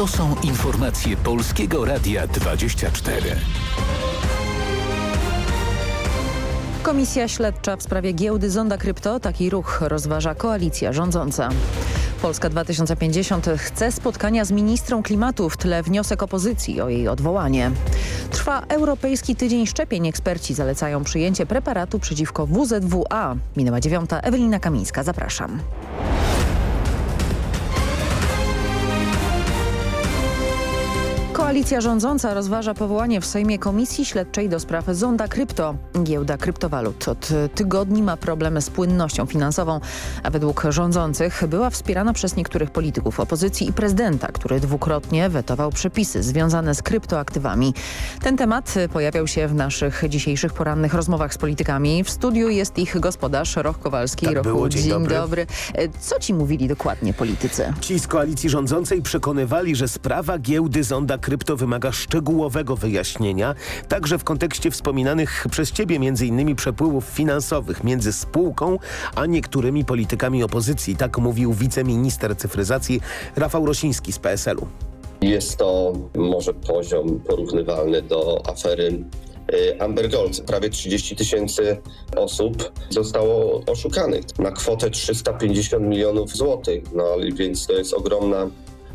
To są informacje Polskiego Radia 24. Komisja Śledcza w sprawie giełdy Zonda Krypto taki ruch rozważa koalicja rządząca. Polska 2050 chce spotkania z ministrą klimatu w tle wniosek opozycji o jej odwołanie. Trwa Europejski Tydzień Szczepień. Eksperci zalecają przyjęcie preparatu przeciwko WZWA. Minęła dziewiąta. Ewelina Kamińska. Zapraszam. Koalicja rządząca rozważa powołanie w Sejmie Komisji Śledczej do spraw Zonda Krypto. Giełda kryptowalut od tygodni ma problemy z płynnością finansową, a według rządzących była wspierana przez niektórych polityków opozycji i prezydenta, który dwukrotnie wetował przepisy związane z kryptoaktywami. Ten temat pojawiał się w naszych dzisiejszych porannych rozmowach z politykami. W studiu jest ich gospodarz Roch Kowalski. Tak było, dzień, dzień dobry. dobry. Co ci mówili dokładnie politycy? Ci z koalicji rządzącej przekonywali, że sprawa giełdy Zonda Krypto wymaga szczegółowego wyjaśnienia, także w kontekście wspominanych przez ciebie m.in. przepływów finansowych między spółką a niektórymi politykami opozycji. Tak mówił wiceminister cyfryzacji Rafał Rosiński z PSL-u. Jest to może poziom porównywalny do afery y, Amber Gold. Prawie 30 tysięcy osób zostało oszukanych na kwotę 350 milionów złotych. No więc to jest ogromna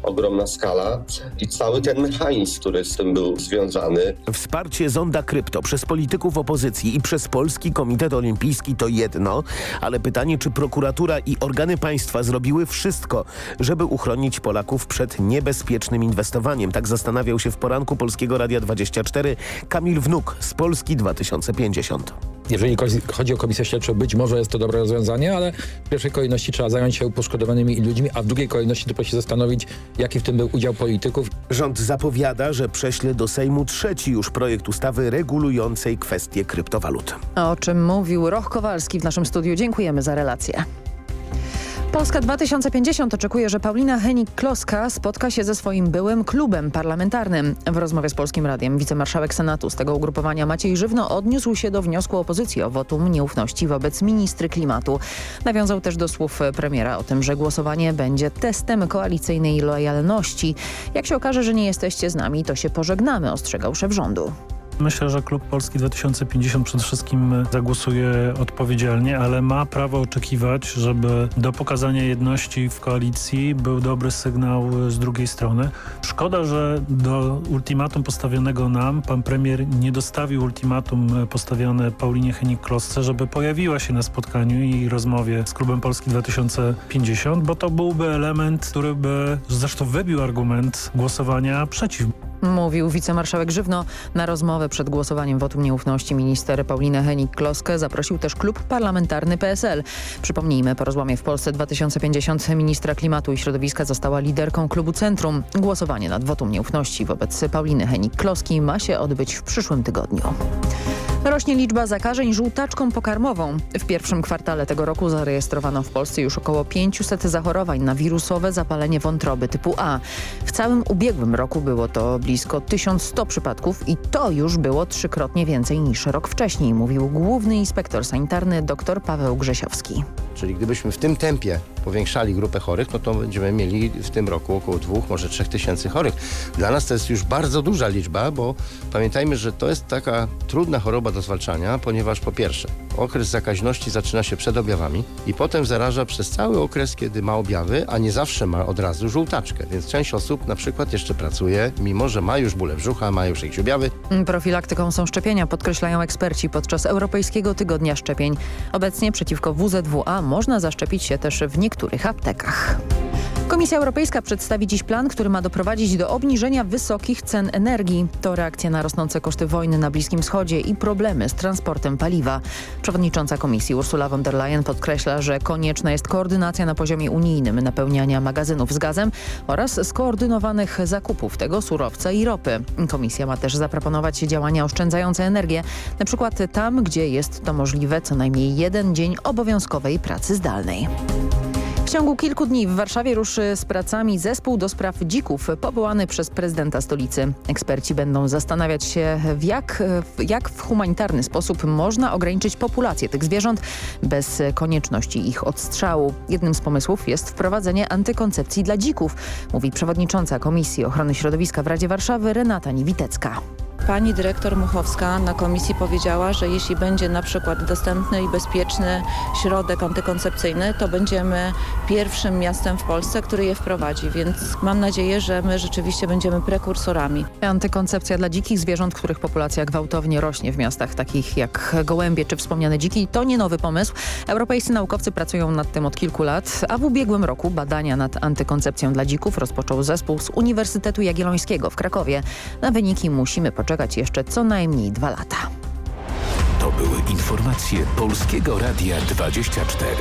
ogromna skala i cały ten mechanizm, który z tym był związany. Wsparcie Zonda Krypto przez polityków opozycji i przez Polski Komitet Olimpijski to jedno, ale pytanie, czy prokuratura i organy państwa zrobiły wszystko, żeby uchronić Polaków przed niebezpiecznym inwestowaniem. Tak zastanawiał się w poranku Polskiego Radia 24 Kamil Wnuk z Polski 2050. Jeżeli chodzi o komisję śledczą, być może jest to dobre rozwiązanie, ale w pierwszej kolejności trzeba zająć się poszkodowanymi ludźmi, a w drugiej kolejności trzeba się zastanowić, jaki w tym był udział polityków. Rząd zapowiada, że prześle do Sejmu trzeci już projekt ustawy regulującej kwestie kryptowalut. O czym mówił Roch Kowalski w naszym studiu. Dziękujemy za relację. Polska 2050 oczekuje, że Paulina Henik-Kloska spotka się ze swoim byłym klubem parlamentarnym. W rozmowie z Polskim Radiem wicemarszałek Senatu z tego ugrupowania Maciej Żywno odniósł się do wniosku opozycji o wotum nieufności wobec ministry klimatu. Nawiązał też do słów premiera o tym, że głosowanie będzie testem koalicyjnej lojalności. Jak się okaże, że nie jesteście z nami, to się pożegnamy, ostrzegał szef rządu. Myślę, że Klub Polski 2050 przede wszystkim zagłosuje odpowiedzialnie, ale ma prawo oczekiwać, żeby do pokazania jedności w koalicji był dobry sygnał z drugiej strony. Szkoda, że do ultimatum postawionego nam pan premier nie dostawił ultimatum postawione Paulinie Henik-Klosce, żeby pojawiła się na spotkaniu i rozmowie z Klubem Polski 2050, bo to byłby element, który by zresztą wybił argument głosowania przeciw. Mówił wicemarszałek Żywno. Na rozmowę przed głosowaniem wotum nieufności minister Paulinę Henik-Kloskę zaprosił też klub parlamentarny PSL. Przypomnijmy, po rozłamie w Polsce 2050 ministra klimatu i środowiska została liderką klubu Centrum. Głosowanie nad wotum nieufności wobec Pauliny Henik-Kloski ma się odbyć w przyszłym tygodniu. Rośnie liczba zakażeń żółtaczką pokarmową. W pierwszym kwartale tego roku zarejestrowano w Polsce już około 500 zachorowań na wirusowe zapalenie wątroby typu A. W całym ubiegłym roku było to blisko 1100 przypadków i to już było trzykrotnie więcej niż rok wcześniej, mówił główny inspektor sanitarny dr Paweł Grzesiowski. Czyli gdybyśmy w tym tempie powiększali grupę chorych, no to będziemy mieli w tym roku około dwóch, może trzech tysięcy chorych. Dla nas to jest już bardzo duża liczba, bo pamiętajmy, że to jest taka trudna choroba do zwalczania, ponieważ po pierwsze okres zakaźności zaczyna się przed objawami i potem zaraża przez cały okres, kiedy ma objawy, a nie zawsze ma od razu żółtaczkę. Więc część osób na przykład jeszcze pracuje, mimo że ma już bóle brzucha, ma już jakieś objawy. Profilaktyką są szczepienia, podkreślają eksperci podczas Europejskiego Tygodnia Szczepień. Obecnie przeciwko WZWA można zaszczepić się też w niektórych aptekach. Komisja Europejska przedstawi dziś plan, który ma doprowadzić do obniżenia wysokich cen energii. To reakcja na rosnące koszty wojny na Bliskim Wschodzie i problemy z transportem paliwa. Przewodnicząca Komisji Ursula von der Leyen podkreśla, że konieczna jest koordynacja na poziomie unijnym napełniania magazynów z gazem oraz skoordynowanych zakupów tego surowca i ropy. Komisja ma też zaproponować działania oszczędzające energię, przykład tam, gdzie jest to możliwe co najmniej jeden dzień obowiązkowej pracy zdalnej. Ciągu kilku dni w Warszawie ruszy z pracami zespół do spraw dzików powołany przez prezydenta stolicy. Eksperci będą zastanawiać się, w jak, w jak w humanitarny sposób można ograniczyć populację tych zwierząt bez konieczności ich odstrzału. Jednym z pomysłów jest wprowadzenie antykoncepcji dla dzików, mówi przewodnicząca Komisji Ochrony Środowiska w Radzie Warszawy Renata Niewitecka. Pani dyrektor Muchowska na komisji powiedziała, że jeśli będzie na przykład dostępny i bezpieczny środek antykoncepcyjny, to będziemy pierwszym miastem w Polsce, który je wprowadzi, więc mam nadzieję, że my rzeczywiście będziemy prekursorami. Antykoncepcja dla dzikich zwierząt, których populacja gwałtownie rośnie w miastach takich jak gołębie czy wspomniane dziki, to nie nowy pomysł. Europejscy naukowcy pracują nad tym od kilku lat, a w ubiegłym roku badania nad antykoncepcją dla dzików rozpoczął zespół z Uniwersytetu Jagiellońskiego w Krakowie. Na wyniki musimy poczekać jeszcze co najmniej dwa lata. To były informacje Polskiego Radia 24.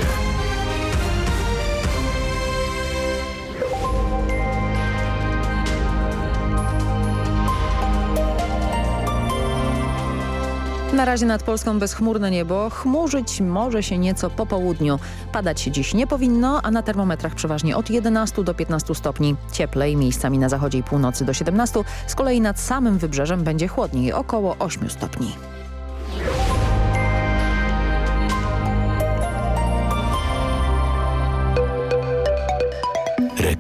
Na razie nad Polską bezchmurne niebo. Chmurzyć może się nieco po południu. Padać się dziś nie powinno, a na termometrach przeważnie od 11 do 15 stopni. Cieplej, miejscami na zachodzie i północy do 17. Z kolei nad samym wybrzeżem będzie chłodniej, około 8 stopni.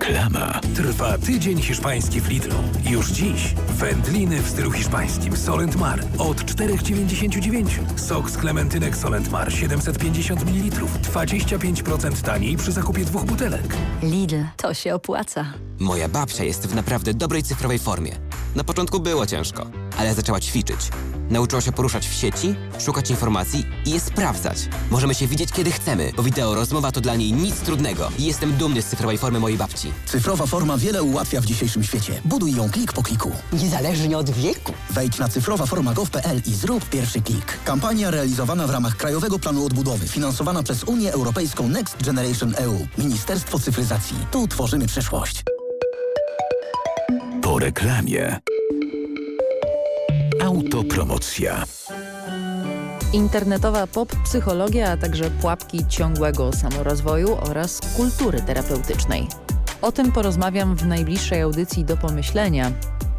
Reklama. Trwa tydzień hiszpański w Lidlu. Już dziś wędliny w stylu hiszpańskim Solent Mar od 4,99. Sok z klementynek Solent Mar 750 ml. 25% taniej przy zakupie dwóch butelek. Lidl, to się opłaca. Moja babcia jest w naprawdę dobrej cyfrowej formie. Na początku było ciężko, ale zaczęła ćwiczyć. Nauczyła się poruszać w sieci, szukać informacji i je sprawdzać. Możemy się widzieć kiedy chcemy, bo wideo rozmowa to dla niej nic trudnego. I jestem dumny z cyfrowej formy mojej babci. Cyfrowa forma wiele ułatwia w dzisiejszym świecie. Buduj ją klik po kliku. Niezależnie od wieku. Wejdź na cyfrowaforma.gov.pl i zrób pierwszy klik. Kampania realizowana w ramach Krajowego Planu Odbudowy, finansowana przez Unię Europejską Next Generation EU. Ministerstwo Cyfryzacji. Tu tworzymy przyszłość. Po reklamie. Autopromocja. Internetowa pop-psychologia, a także pułapki ciągłego samorozwoju oraz kultury terapeutycznej. O tym porozmawiam w najbliższej audycji do pomyślenia.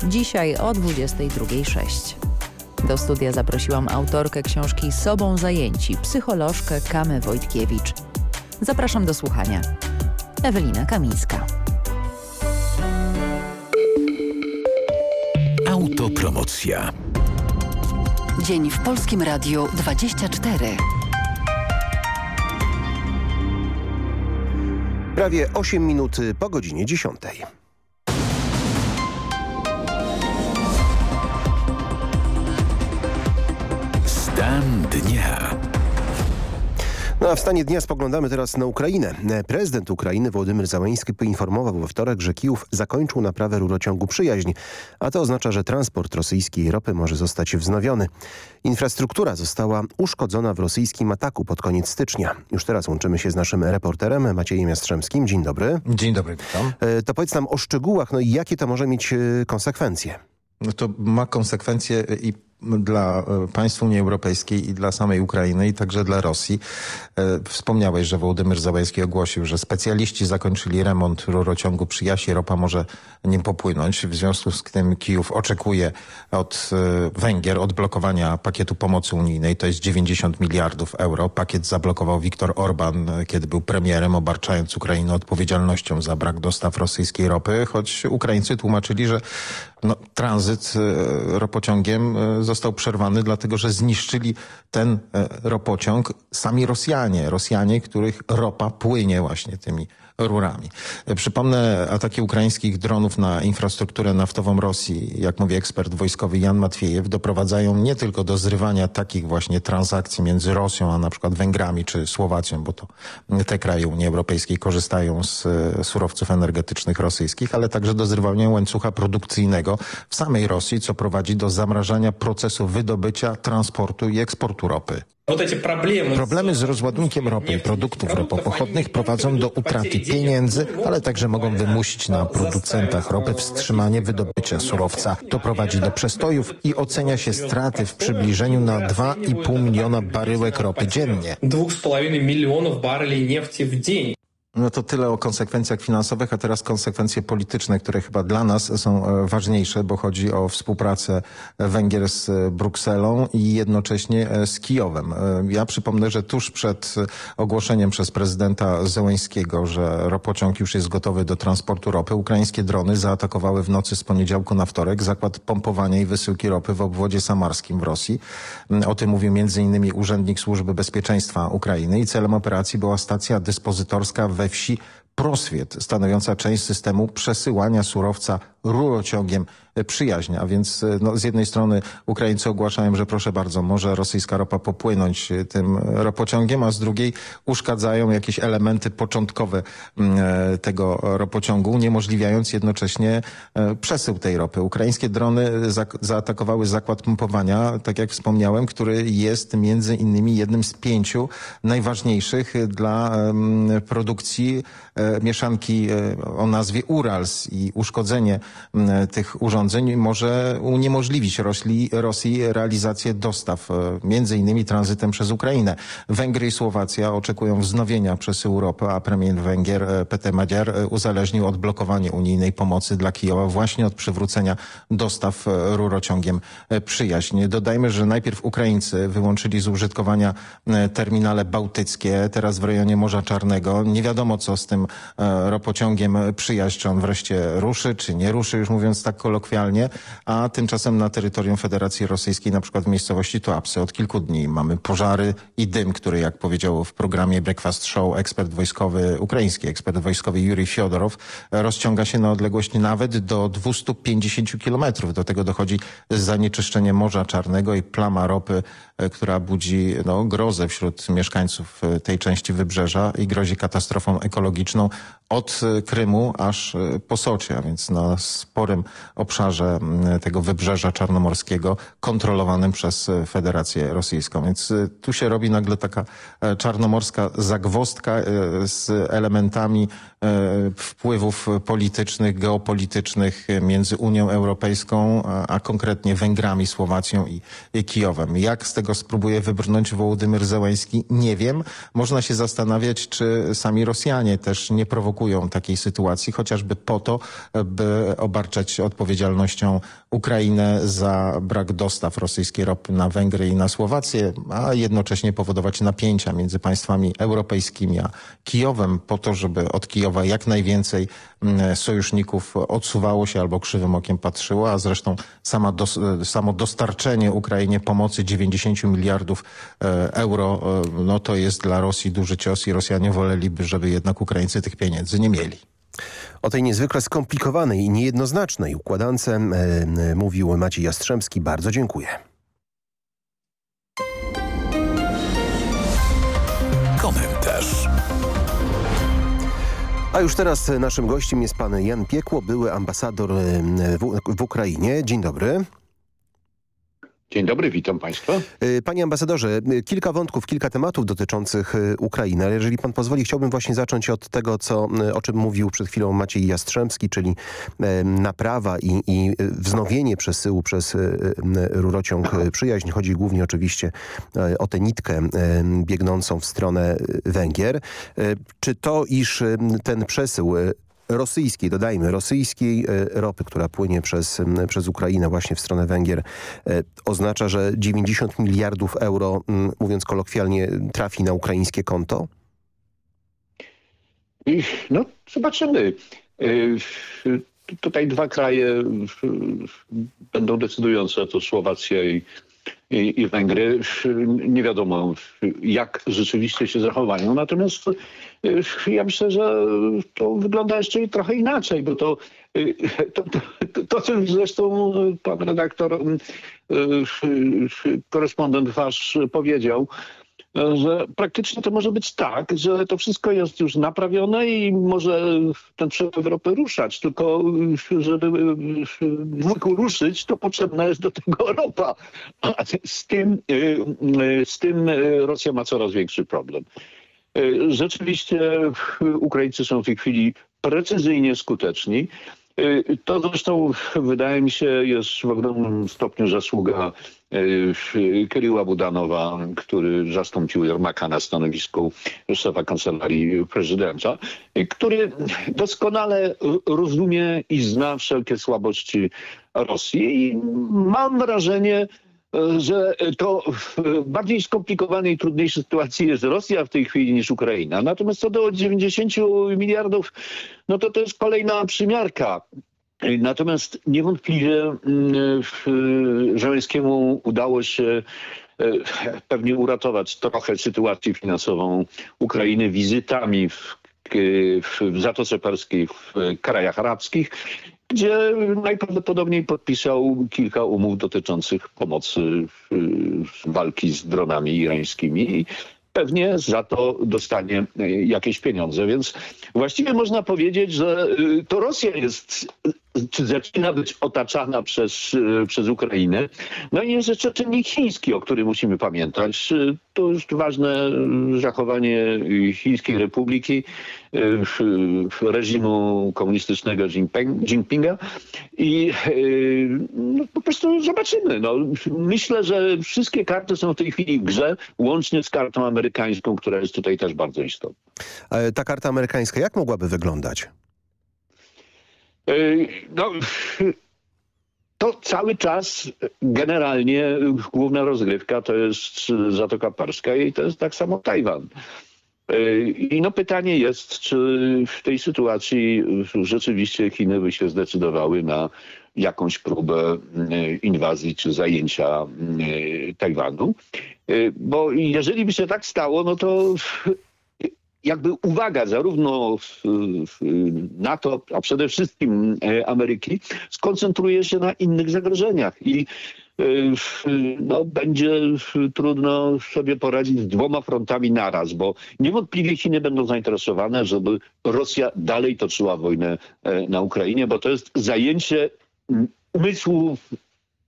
Dzisiaj o 22.06. Do studia zaprosiłam autorkę książki Sobą zajęci, psycholożkę Kamę Wojtkiewicz. Zapraszam do słuchania. Ewelina Kamińska. Autopromocja. Dzień w Polskim Radiu 24. Prawie 8 minut po godzinie 10. No a w stanie dnia spoglądamy teraz na Ukrainę. Prezydent Ukrainy Władimir Załański poinformował we wtorek, że Kijów zakończył naprawę rurociągu Przyjaźń, a to oznacza, że transport rosyjskiej ropy może zostać wznowiony. Infrastruktura została uszkodzona w rosyjskim ataku pod koniec stycznia. Już teraz łączymy się z naszym reporterem Maciejem Jastrzębskim. Dzień dobry. Dzień dobry, witam. E, To powiedz nam o szczegółach, no i jakie to może mieć e, konsekwencje? No to ma konsekwencje i dla e, państw Unii Europejskiej i dla samej Ukrainy i także dla Rosji. E, Wspomniałeś, że Wołodymyr Załański ogłosił, że specjaliści zakończyli remont rurociągu przy Jasie. Ropa może nim popłynąć. W związku z tym Kijów oczekuje od e, Węgier odblokowania pakietu pomocy unijnej. To jest 90 miliardów euro. Pakiet zablokował Viktor Orban, kiedy był premierem, obarczając Ukrainę odpowiedzialnością za brak dostaw rosyjskiej ropy, choć Ukraińcy tłumaczyli, że no, tranzyt ropociągiem został przerwany, dlatego że zniszczyli ten e, ropociąg sami Rosjanie. Rosjanie, których ropa płynie właśnie tymi rurami. Przypomnę ataki ukraińskich dronów na infrastrukturę naftową Rosji, jak mówi ekspert wojskowy Jan Matwiejew, doprowadzają nie tylko do zrywania takich właśnie transakcji między Rosją, a na przykład Węgrami czy Słowacją, bo to te kraje Unii Europejskiej korzystają z e, surowców energetycznych rosyjskich, ale także do zrywania łańcucha produkcyjnego w samej Rosji, co prowadzi do zamrażania procesu wydobycia, transportu i eksportu ropy. Problemy z rozładunkiem ropy i produktów ropopochodnych prowadzą do utraty pieniędzy, ale także mogą wymusić na producentach ropy wstrzymanie wydobycia surowca. To prowadzi do przestojów i ocenia się straty w przybliżeniu na 2,5 miliona baryłek ropy dziennie. 2,5 milionów bareli nefti w dzień. No to tyle o konsekwencjach finansowych, a teraz konsekwencje polityczne, które chyba dla nas są e, ważniejsze, bo chodzi o współpracę Węgier z e, Brukselą i jednocześnie e, z Kijowem. Ja przypomnę, że tuż przed ogłoszeniem przez prezydenta Zełęńskiego, że ropociąg już jest gotowy do transportu ropy, ukraińskie drony zaatakowały w nocy z poniedziałku na wtorek zakład pompowania i wysyłki ropy w obwodzie samarskim w Rosji. O tym mówił m.in. urzędnik Służby Bezpieczeństwa Ukrainy i celem operacji była stacja dyspozytorska we wsi Proswiet, stanowiąca część systemu przesyłania surowca rurociągiem przyjaźń. A więc e, no, z jednej strony Ukraińcy ogłaszają, że proszę bardzo, może rosyjska ropa popłynąć e, tym ropociągiem, a z drugiej uszkadzają jakieś elementy początkowe mm, e, tego ropociągu, uniemożliwiając jednocześnie przesył tej ropy. Ukraińskie drony za zaatakowały zakład pompowania, tak jak wspomniałem, który jest między innymi jednym z pięciu najważniejszych dla produkcji mieszanki o nazwie Urals i uszkodzenie tych urządzeń może uniemożliwić Rosji, Rosji realizację dostaw, e, między innymi tranzytem przez Ukrainę. Węgry i Słowacja oczekują wznowienia przesyłu ropy, a premier Węgier e, Peter Madziar e, uzależnił odblokowanie unijnej pomocy dla Kijowa właśnie od przywrócenia dostaw rurociągiem przyjaźń. Dodajmy, że najpierw Ukraińcy wyłączyli z użytkowania terminale bałtyckie, teraz w rejonie Morza Czarnego. Nie wiadomo co z tym ropociągiem przyjaźń, czy on wreszcie ruszy, czy nie ruszy, już mówiąc tak kolokwialnie, a tymczasem na terytorium Federacji Rosyjskiej, na przykład w miejscowości Tuapsy od kilku dni mamy pożary i dym, który jak powiedział w programie Breakfast Show ekspert wojskowy, ukraiński ekspert wojskowy Juri Fiodorow, rozciąga się na odległość nawet do 250 kilometrów. Do tego dochodzi zanieczyszczenie Morza Czarnego i plama ropy, która budzi no, grozę wśród mieszkańców e, tej części wybrzeża i grozi katastrofą ekologiczną od e, Krymu aż po Socie, a więc na sporym obszarze tego wybrzeża czarnomorskiego kontrolowanym przez e, Federację Rosyjską. Więc e, tu się robi nagle taka e, czarnomorska zagwostka z elementami wpływów politycznych, geopolitycznych między Unią Europejską, a konkretnie Węgrami, Słowacją i Kijowem. Jak z tego spróbuje wybrnąć Wołodymyr Zełański? Nie wiem. Można się zastanawiać, czy sami Rosjanie też nie prowokują takiej sytuacji, chociażby po to, by obarczać odpowiedzialnością Ukrainę za brak dostaw rosyjskiej ropy na Węgry i na Słowację, a jednocześnie powodować napięcia między państwami europejskimi a Kijowem po to, żeby od Kijowa jak najwięcej mm, sojuszników odsuwało się albo krzywym okiem patrzyło, a zresztą sama dos samo dostarczenie Ukrainie pomocy 90 miliardów e, euro, e, no to jest dla Rosji duży cios i Rosjanie woleliby, żeby jednak Ukraińcy tych pieniędzy nie mieli. O tej niezwykle skomplikowanej i niejednoznacznej układance e, e, mówił Maciej Jastrzębski. Bardzo dziękuję. Komentarz. A już teraz naszym gościem jest pan Jan Piekło, były ambasador e, w, w Ukrainie. Dzień dobry. Dzień dobry, witam Państwa. Y, panie ambasadorze, kilka wątków, kilka tematów dotyczących y, Ukrainy, ale jeżeli pan pozwoli, chciałbym właśnie zacząć od tego, co, o czym mówił przed chwilą Maciej Jastrzębski, czyli naprawa i, i wznowienie przesyłu przez rurociąg Przyjaźń. Chodzi głównie oczywiście o tę nitkę biegnącą w stronę Węgier. Czy to, iż ten przesył rosyjskiej, dodajmy, rosyjskiej e, ropy, która płynie przez, przez Ukrainę właśnie w stronę Węgier, e, oznacza, że 90 miliardów euro, mówiąc kolokwialnie, trafi na ukraińskie konto? No, zobaczymy. E, tutaj dwa kraje będą decydujące, to Słowacja i, i, i Węgry. Nie wiadomo, jak rzeczywiście się zachowają. Natomiast ja myślę, że to wygląda jeszcze trochę inaczej, bo to, to, to, to co zresztą pan redaktor, korespondent wasz powiedział, że praktycznie to może być tak, że to wszystko jest już naprawione i może ten przepływ ropy ruszać, tylko żeby mógł ruszyć, to potrzebna jest do tego ropa. A z tym, z tym Rosja ma coraz większy problem. Rzeczywiście Ukraińcy są w tej chwili precyzyjnie skuteczni To zresztą wydaje mi się jest w ogromnym stopniu zasługa y, Kiryła Budanowa, który zastąpił Jermaka na stanowisku szefa kancelarii prezydenta, y, który doskonale rozumie i zna wszelkie słabości Rosji. I mam wrażenie, że to w bardziej skomplikowanej i trudniejszej sytuacji jest Rosja w tej chwili niż Ukraina. Natomiast co do 90 miliardów, no to to jest kolejna przymiarka. Natomiast niewątpliwie mm, w- Żeleńskiemu udało się e, pewnie uratować trochę sytuację finansową Ukrainy wizytami w, w Zatoce Perskiej, w krajach arabskich, gdzie najprawdopodobniej podpisał kilka umów dotyczących pomocy w, w walki z dronami irańskimi i pewnie za to dostanie jakieś pieniądze. Więc właściwie można powiedzieć, że y, to Rosja jest, czy zaczyna być otaczana przez, y, przez Ukrainę. No i jest jeszcze czynnik chiński, o którym musimy pamiętać. Y, To jest ważne y, zachowanie Chińskiej Republiki, reżimu komunistycznego Jinping, Jinpinga i no, po prostu zobaczymy. No, myślę, że wszystkie karty są w tej chwili w grze, łącznie z kartą amerykańską, która jest tutaj też bardzo istotna. E, Ta karta amerykańska jak mogłaby wyglądać? No, to cały czas generalnie główna rozgrywka to jest Zatoka Perska i to jest tak samo Tajwan. I no pytanie jest, czy w tej sytuacji rzeczywiście Chiny by się zdecydowały na jakąś próbę inwazji czy zajęcia Tajwanu. Bo jeżeli by się tak stało, no to jakby uwaga zarówno NATO, a przede wszystkim e, Ameryki skoncentruje się na innych zagrożeniach i e, no, będzie trudno sobie poradzić z dwoma frontami naraz, bo niewątpliwie Chiny będą zainteresowane, żeby Rosja dalej toczyła wojnę e, na Ukrainie, bo to jest zajęcie umysłu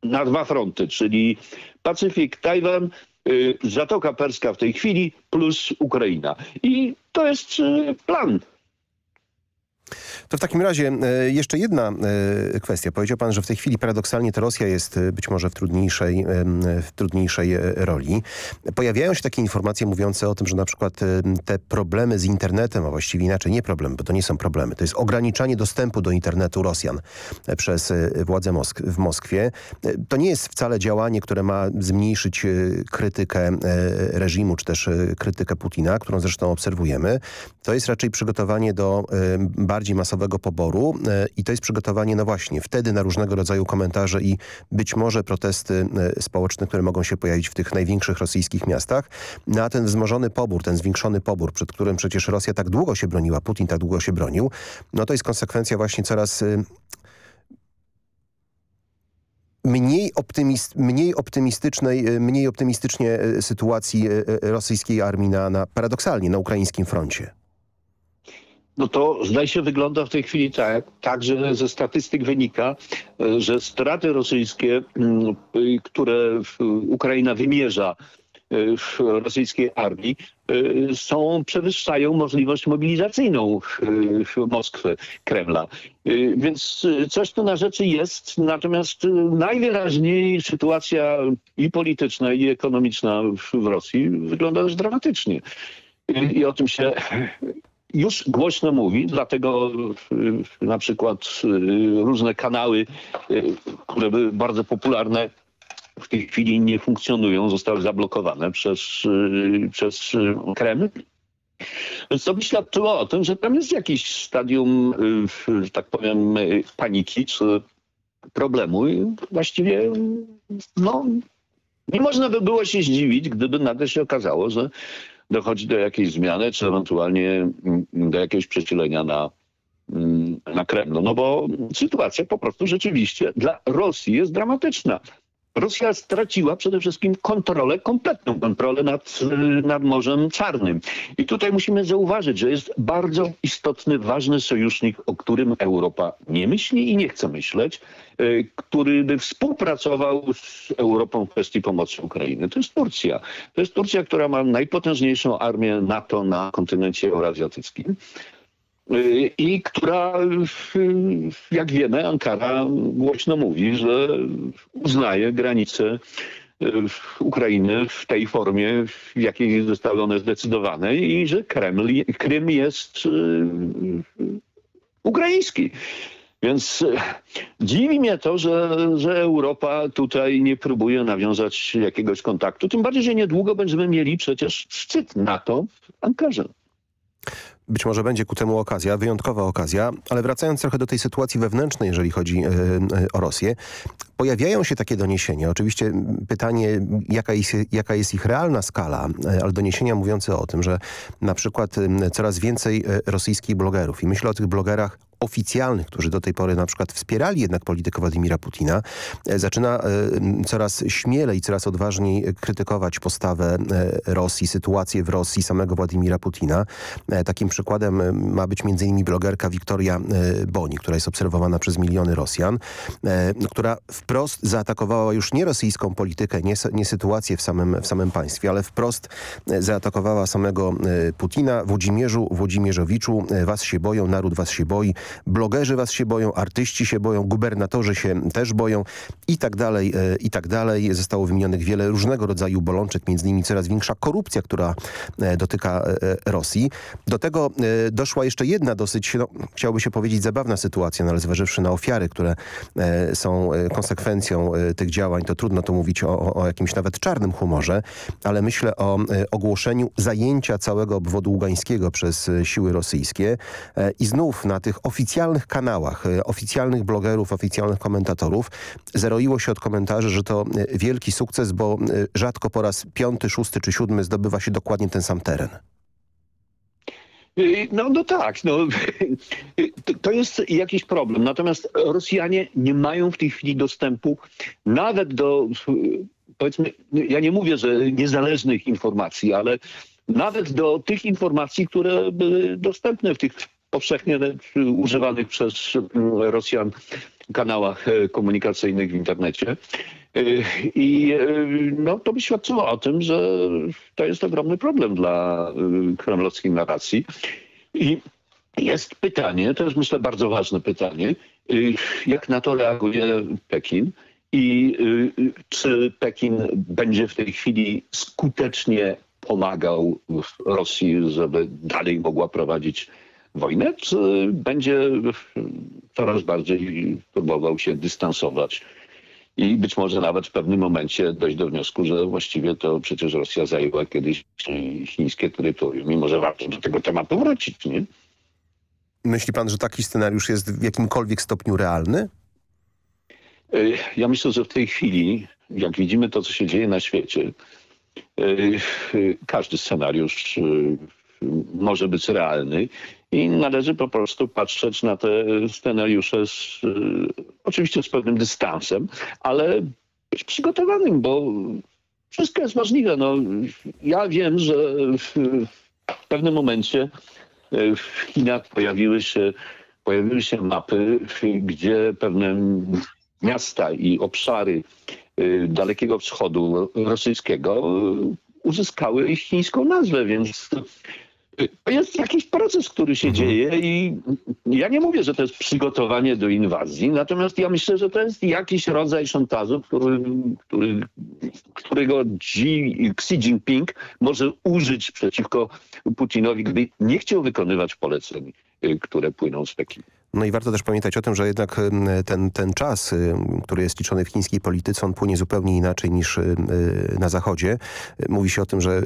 na dwa fronty, czyli Pacyfik, Tajwan, Zatoka Perska w tej chwili plus Ukraina. I to jest y, plan. To w takim razie e, jeszcze jedna e, kwestia. Powiedział pan, że w tej chwili paradoksalnie to Rosja jest e, być może w trudniejszej, w trudniejszej roli. Pojawiają się takie informacje mówiące o tym, że na przykład te problemy z internetem, a właściwie inaczej nie problemy, bo to nie są problemy, to jest ograniczanie dostępu do internetu Rosjan przez władze Mosk w Moskwie. To nie jest wcale działanie, które ma zmniejszyć krytykę reżimu, czy też krytykę Putina, którą zresztą obserwujemy. To jest raczej przygotowanie do e, bardziej masowego poboru e, i to jest przygotowanie, no właśnie, wtedy na różnego rodzaju komentarze i być może protesty e, społeczne, które mogą się pojawić w tych największych rosyjskich miastach, na ten wzmożony pobór, ten zwiększony pobór, przed którym przecież Rosja tak długo się broniła, Putin tak długo się bronił, no to jest konsekwencja właśnie coraz e, mniej, optymist, mniej optymistycznej, e, mniej optymistycznie e, sytuacji rosyjskiej armii na, na paradoksalnie na ukraińskim froncie. No to zdaje się wygląda w tej chwili tak, tak że ze statystyk wynika, y, że straty rosyjskie, mm, które Ukraina wymierza y, w rosyjskiej armii y, są, przewyższają możliwość mobilizacyjną Moskwy, Kremla. Więc coś tu na rzeczy jest, natomiast najwyraźniej sytuacja i polityczna, i ekonomiczna w, Rosji wygląda już dramatycznie. I o tym się już głośno mówi, dlatego y, na przykład y, różne kanały, y, które były bardzo popularne, w tej chwili nie funkcjonują, zostały zablokowane przez, przez Kreml. Więc to by świadczyło o tym, że tam jest jakieś stadium, że tak powiem, paniki czy problemu i właściwie no, nie można by było się zdziwić, gdyby nagle się okazało, że dochodzi do jakiejś zmiany, czy ewentualnie mm, do jakiegoś przesilenia na, mm, na Kremlu. No bo sytuacja po prostu rzeczywiście dla Rosji jest dramatyczna. Rosja straciła przede wszystkim kontrolę, kompletną kontrolę nad, nad Morzem Czarnym. I tutaj musimy zauważyć, że jest bardzo istotny, ważny sojusznik, o którym Europa nie myśli i nie chce myśleć, y, który by współpracował z Europą w kwestii pomocy Ukrainy. To jest Turcja. To jest Turcja, która ma najpotężniejszą armię NATO na kontynencie eurazjatyckim. Y, i która, y, jak wiemy, Ankara głośno mówi, że uznaje granice y, Ukrainy w tej formie, w jakiej zostały one zdecydowane i że Kreml, Krym jest ukraiński. Więc dziwi mnie to, że, że Europa tutaj nie próbuje nawiązać jakiegoś kontaktu. Tym bardziej, że niedługo będziemy mieli przecież szczyt NATO w Ankarze. Być może będzie ku temu okazja, wyjątkowa okazja, ale wracając trochę do tej sytuacji wewnętrznej, jeżeli chodzi e, o Rosję, pojawiają się takie doniesienia. Oczywiście pytanie, jaka jest, jaka jest ich realna skala, e, ale doniesienia mówiące o tym, że na przykład coraz więcej rosyjskich blogerów i myślę o tych blogerach oficjalnych, którzy do tej pory na przykład wspierali jednak politykę Władimira Putina, e, zaczyna e, coraz śmielej, coraz odważniej krytykować postawę e, Rosji, sytuację w Rosji samego Władimira Putina. Takim przykładem ma być m.in. blogerka Wiktoria Boni, która jest obserwowana przez miliony Rosjan, która wprost zaatakowała już nie rosyjską politykę, nie, nie sytuację w samym, w samym państwie, ale wprost zaatakowała samego Putina. Włodzimierzu Włodzimierzowiczu, was się boją, naród was się boi blogerzy was się boją, artyści się boją, gubernatorzy się też boją i tak dalej, e, i tak dalej. Zostało wymienionych wiele różnego rodzaju bolączek, między innymi coraz większa korupcja, która e, dotyka e, Rosji. Do tego doszła jeszcze jedna dosyć, no, się powiedzieć, zabawna sytuacja, no ale zważywszy na ofiary, które są konsekwencją tych działań, to trudno tu mówić o, o jakimś nawet czarnym humorze, ale myślę o ogłoszeniu zajęcia całego obwodu ługańskiego przez siły rosyjskie i znów na tych oficjalnych oficjalnych kanałach, e, oficjalnych blogerów, oficjalnych komentatorów zeroiło się od komentarzy, że to e, wielki sukces, bo e, rzadko po raz piąty, szósty czy siódmy zdobywa się dokładnie ten sam teren. No, no tak, no, to jest jakiś problem. Natomiast Rosjanie nie mają w tej chwili dostępu nawet do, powiedzmy, ja nie mówię, że niezależnych informacji, ale nawet do tych informacji, które były dostępne w tych powszechnie używanych przez mm, Rosjan kanałach e, komunikacyjnych w internecie. E, I e, no, to by świadczyło o tym, że to jest ogromny problem dla kremlowskiej narracji. I jest pytanie, to jest myślę bardzo ważne pytanie, jak na to reaguje Pekin i czy Pekin będzie w tej chwili skutecznie pomagał Rosji, żeby dalej mogła prowadzić wojnę, czy będzie coraz bardziej próbował się dystansować i być może nawet w pewnym momencie dojść do wniosku, że właściwie to przecież Rosja zajęła kiedyś chińskie terytorium i może warto do tego tematu wrócić, nie? Myśli pan, że taki scenariusz jest w jakimkolwiek stopniu realny? E, ja myślę, że w tej chwili, jak widzimy to, co się dzieje na świecie, e, każdy scenariusz może być realny i należy po prostu patrzeć na te scenariusze z, oczywiście z pewnym dystansem, ale być przygotowanym, bo wszystko jest możliwe. No, ja wiem, że w, w pewnym momencie w Chinach pojawiły się, pojawiły się mapy, gdzie pewne miasta i obszary y, Dalekiego Wschodu rosyjskiego uzyskały chińską nazwę, więc to jest jakiś proces, który się mhm. dzieje i ja nie mówię, że to jest przygotowanie do inwazji, natomiast ja myślę, że to jest jakiś rodzaj szantażu, który, który, którego Xi Jinping może użyć przeciwko Putinowi, gdy nie chciał wykonywać poleceń, y, które płyną z Pekinu. No i warto też pamiętać o tym, że jednak ten, ten czas, który jest liczony w chińskiej polityce, on płynie zupełnie inaczej niż na Zachodzie. Mówi się o tym, że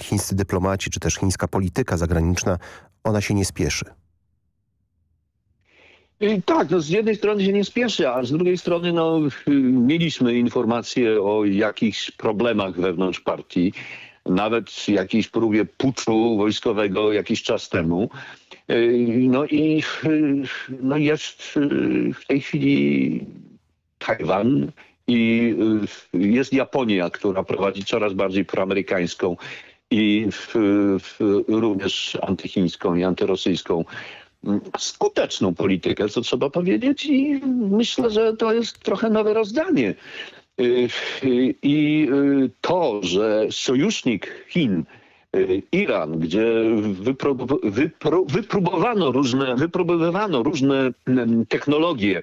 chińscy dyplomaci, czy też chińska polityka zagraniczna, ona się nie spieszy. Tak, no z jednej strony się nie spieszy, a z drugiej strony no, mieliśmy informacje o jakichś problemach wewnątrz partii, nawet jakiejś próbie puczu wojskowego jakiś czas temu. No i no jest w tej chwili Tajwan i jest Japonia, która prowadzi coraz bardziej proamerykańską i w, w również antychińską i antyrosyjską skuteczną politykę, co trzeba powiedzieć i myślę, że to jest trochę nowe rozdanie. I to, że sojusznik Chin y, Iran, gdzie wypróbowano różne, wypróbowywano różne mm, technologie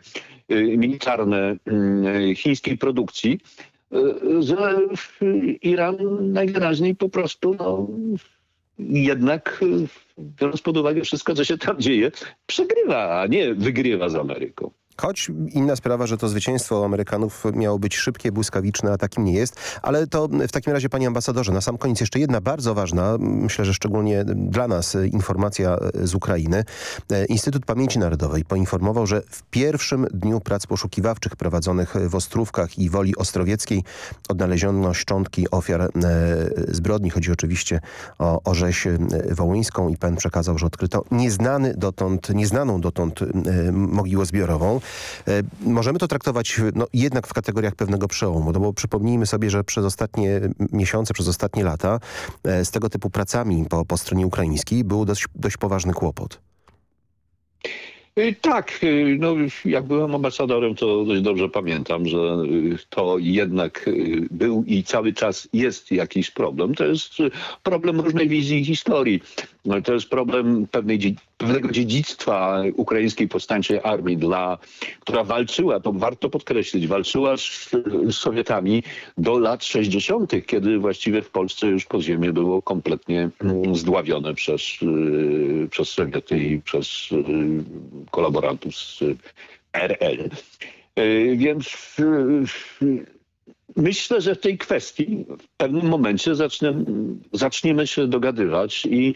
y, militarne mm, chińskiej produkcji, y, że Iran najwyraźniej po prostu no, jednak y, biorąc pod uwagę wszystko, co się tam dzieje, przegrywa, a nie wygrywa z Ameryką. Choć inna sprawa, że to zwycięstwo Amerykanów miało być szybkie, błyskawiczne, a takim nie jest. Ale to w takim razie, panie ambasadorze, na sam koniec jeszcze jedna bardzo ważna, myślę, że szczególnie dla nas informacja z Ukrainy. Instytut Pamięci Narodowej poinformował, że w pierwszym dniu prac poszukiwawczych prowadzonych w Ostrówkach i Woli Ostrowieckiej odnaleziono szczątki ofiar e, zbrodni. Chodzi oczywiście o, o rzeź wołyńską i pan przekazał, że odkryto nieznany dotąd, nieznaną dotąd e, mogiłę zbiorową. E, możemy to traktować no, jednak w kategoriach pewnego przełomu, no bo przypomnijmy sobie, że przez ostatnie miesiące, przez ostatnie lata e, z tego typu pracami po, po stronie ukraińskiej był dość, dość poważny kłopot. Y, Tak, no jak byłem ambasadorem, to dość dobrze pamiętam, że to jednak był i cały czas jest jakiś problem. To jest problem różnej wizji historii. No, To jest problem pewnej, pewnego dziedzictwa ukraińskiej powstańczej armii, dla, która walczyła, to warto podkreślić, walczyła z, z Sowietami do lat 60., kiedy właściwie w Polsce już podziemie było kompletnie mm, zdławione przez, y, przez Sowiety i przez y, kolaborantów z RL. Y, Więc myślę, że w tej kwestii w pewnym momencie zacznie, zaczniemy się dogadywać i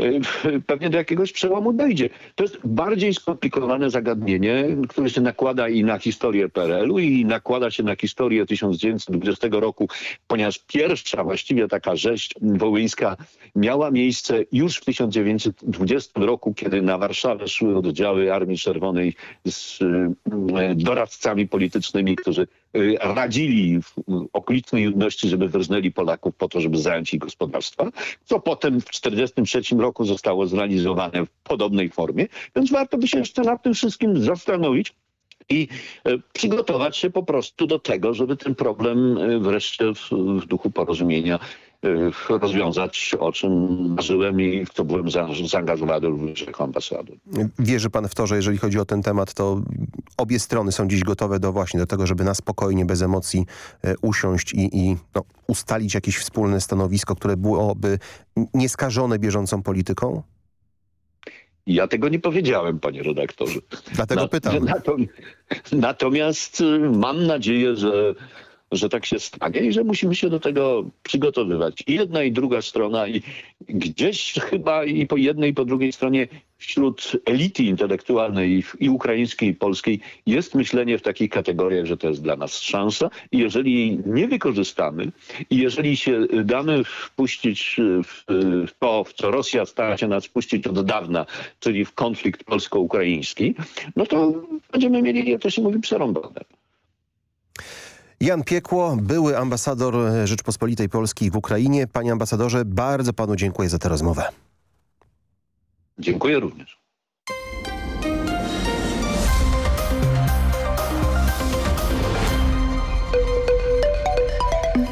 y, pewnie do jakiegoś przełomu dojdzie. To jest bardziej skomplikowane zagadnienie, które się nakłada i na historię PRL-u i nakłada się na historię 1920 roku, ponieważ pierwsza właściwie taka rzeź wołyńska miała miejsce już w 1920 roku, kiedy na Warszawę szły oddziały Armii Czerwonej z y, doradcami politycznymi, którzy radzili w okolicznej ludności, żeby wyrznęli Polaków po to, żeby zająć ich gospodarstwa, co potem w 1943 roku zostało zrealizowane w podobnej formie, więc warto by się jeszcze nad tym wszystkim zastanowić i e, przygotować się po prostu do tego, żeby ten problem e, wreszcie w, w duchu porozumienia rozwiązać, o czym marzyłem i w co byłem za, zaangażowany również jako ambasador. Wierzy pan w to, że jeżeli chodzi o ten temat, to obie strony są dziś gotowe do właśnie do tego, żeby na spokojnie, bez emocji e, usiąść i, i no, ustalić jakieś wspólne stanowisko, które byłoby nieskażone bieżącą polityką? Ja tego nie powiedziałem, panie redaktorze. Dlatego pytam. natom- natomiast y, mam nadzieję, że, że tak się stanie i że musimy się do tego przygotowywać. I jedna i druga strona i gdzieś chyba i po jednej i po drugiej stronie wśród elity intelektualnej i, ukraińskiej i polskiej jest myślenie w takich kategoriach, że to jest dla nas szansa i jeżeli jej nie wykorzystamy i jeżeli się damy wpuścić w, w to, w co Rosja stara się nas wpuścić od dawna, czyli w konflikt polsko-ukraiński, no to będziemy mieli, jak to się mówi, przerąbane. Jan Piekło, były ambasador Rzeczpospolitej Polskiej w Ukrainie. Panie ambasadorze, bardzo panu dziękuję za tę rozmowę. Dziękuję również.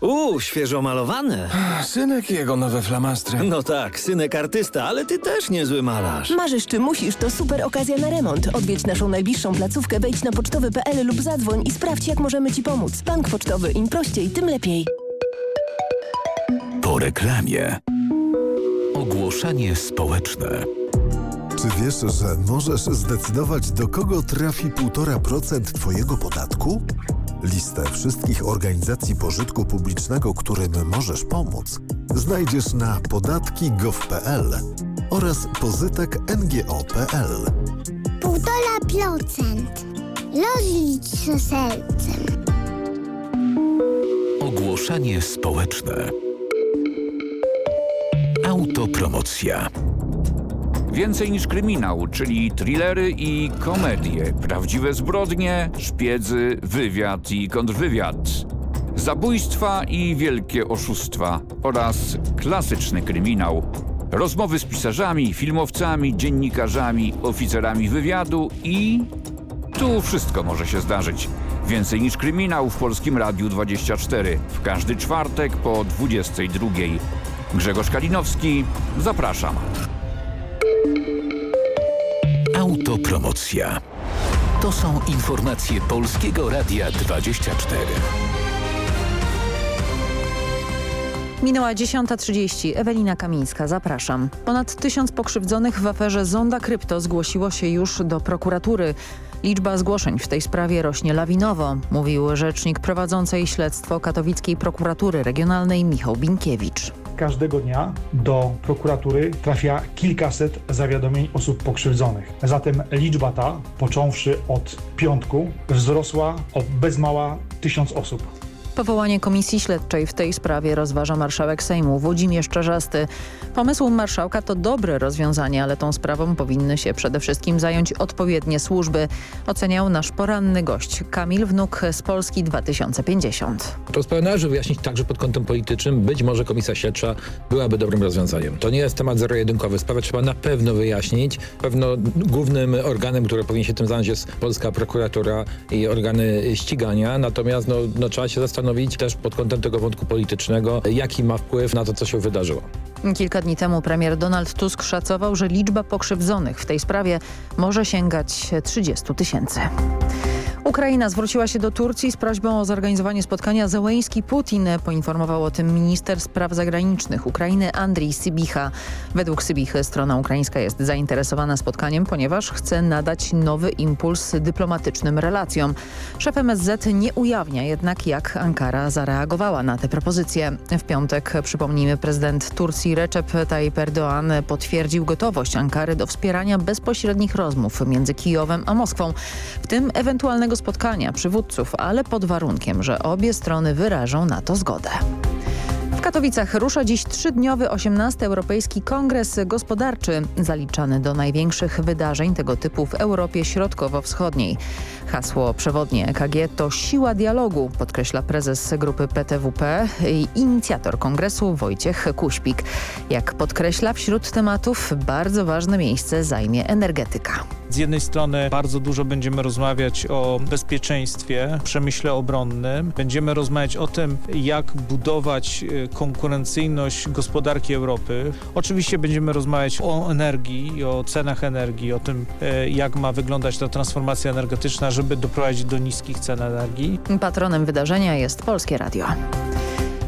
Uuu, świeżo malowane. Synek i jego nowe flamastry. No tak, synek artysta, ale ty też niezły malarz. Marzysz czy musisz, to super okazja na remont. Odwiedź naszą najbliższą placówkę, wejdź na pocztowy.pl lub zadzwoń i sprawdź, jak możemy Ci pomóc. Bank Pocztowy, im prościej, tym lepiej. Po reklamie. Ogłoszenie społeczne. Czy wiesz, że możesz zdecydować, do kogo trafi 1,5% Twojego podatku? Listę wszystkich organizacji pożytku publicznego, którym możesz pomóc, znajdziesz na podatki.gov.pl oraz pozytek.ngo.pl. Półtora procent. Rozlicz się sercem. Ogłoszenie społeczne. Autopromocja. Więcej niż kryminał, czyli thrillery i komedie, prawdziwe zbrodnie, szpiedzy, wywiad i kontrwywiad. Zabójstwa i wielkie oszustwa oraz klasyczny kryminał. Rozmowy z pisarzami, filmowcami, dziennikarzami, oficerami wywiadu i... Tu wszystko może się zdarzyć. Więcej niż kryminał w Polskim Radiu 24. W każdy czwartek po 22. Grzegorz Kalinowski, zapraszam. Autopromocja. To są informacje Polskiego Radia 24. Minęła 10.30. Ewelina Kamińska, zapraszam. Ponad tysiąc pokrzywdzonych w aferze Zonda Krypto zgłosiło się już do prokuratury. Liczba zgłoszeń w tej sprawie rośnie lawinowo, mówił rzecznik prowadzącej śledztwo katowickiej prokuratury regionalnej Michał Binkiewicz. Każdego dnia do prokuratury trafia kilkaset zawiadomień osób pokrzywdzonych. Zatem liczba ta, począwszy od piątku, wzrosła o bez mała tysiąc osób. Powołanie komisji śledczej w tej sprawie rozważa marszałek Sejmu Włodzimierz Czarzasty. Pomysł marszałka to dobre rozwiązanie, ale tą sprawą powinny się przede wszystkim zająć odpowiednie służby. Oceniał nasz poranny gość Kamil Wnuk z Polski 2050. To sprawę należy wyjaśnić także pod kątem politycznym. Być może komisja śledcza byłaby dobrym rozwiązaniem. To nie jest temat zero-jedynkowy. Sprawę trzeba na pewno wyjaśnić. Pewno głównym organem, który powinien się tym zająć jest polska prokuratura i organy ścigania. Natomiast no, no trzeba się zastanowić zastanowić też pod kątem tego wątku politycznego, jaki ma wpływ na to, co się wydarzyło. Kilka dni temu premier Donald Tusk szacował, że liczba pokrzywdzonych w tej sprawie może sięgać 30 tysięcy. Ukraina zwróciła się do Turcji z prośbą o zorganizowanie spotkania Zełeński-Putin, poinformował o tym minister spraw zagranicznych Ukrainy Andrii Sybicha. Według Sybichy strona ukraińska jest zainteresowana spotkaniem, ponieważ chce nadać nowy impuls dyplomatycznym relacjom. Szef MSZ nie ujawnia jednak jak Ankara zareagowała na te propozycje. W piątek, przypomnijmy, prezydent Turcji Recep Tayyip Erdoğan potwierdził gotowość Ankary do wspierania bezpośrednich rozmów między Kijowem a Moskwą, w tym ewentualnego spotkania przywódców, ale pod warunkiem, że obie strony wyrażą na to zgodę. Katowicach rusza dziś trzydniowy 18 Europejski Kongres Gospodarczy, zaliczany do największych wydarzeń tego typu w Europie Środkowo-Wschodniej. Hasło przewodnie EKG to siła dialogu, podkreśla prezes grupy PTWP i inicjator kongresu Wojciech Kuśpik. Jak podkreśla, wśród tematów bardzo ważne miejsce zajmie energetyka. Z jednej strony bardzo dużo będziemy rozmawiać o bezpieczeństwie, przemyśle obronnym. Będziemy rozmawiać o tym, jak budować e, konkurencyjność gospodarki Europy. Oczywiście będziemy rozmawiać o energii, o cenach energii, o tym, e, jak ma wyglądać ta transformacja energetyczna, żeby doprowadzić do niskich cen energii. Patronem wydarzenia jest Polskie Radio.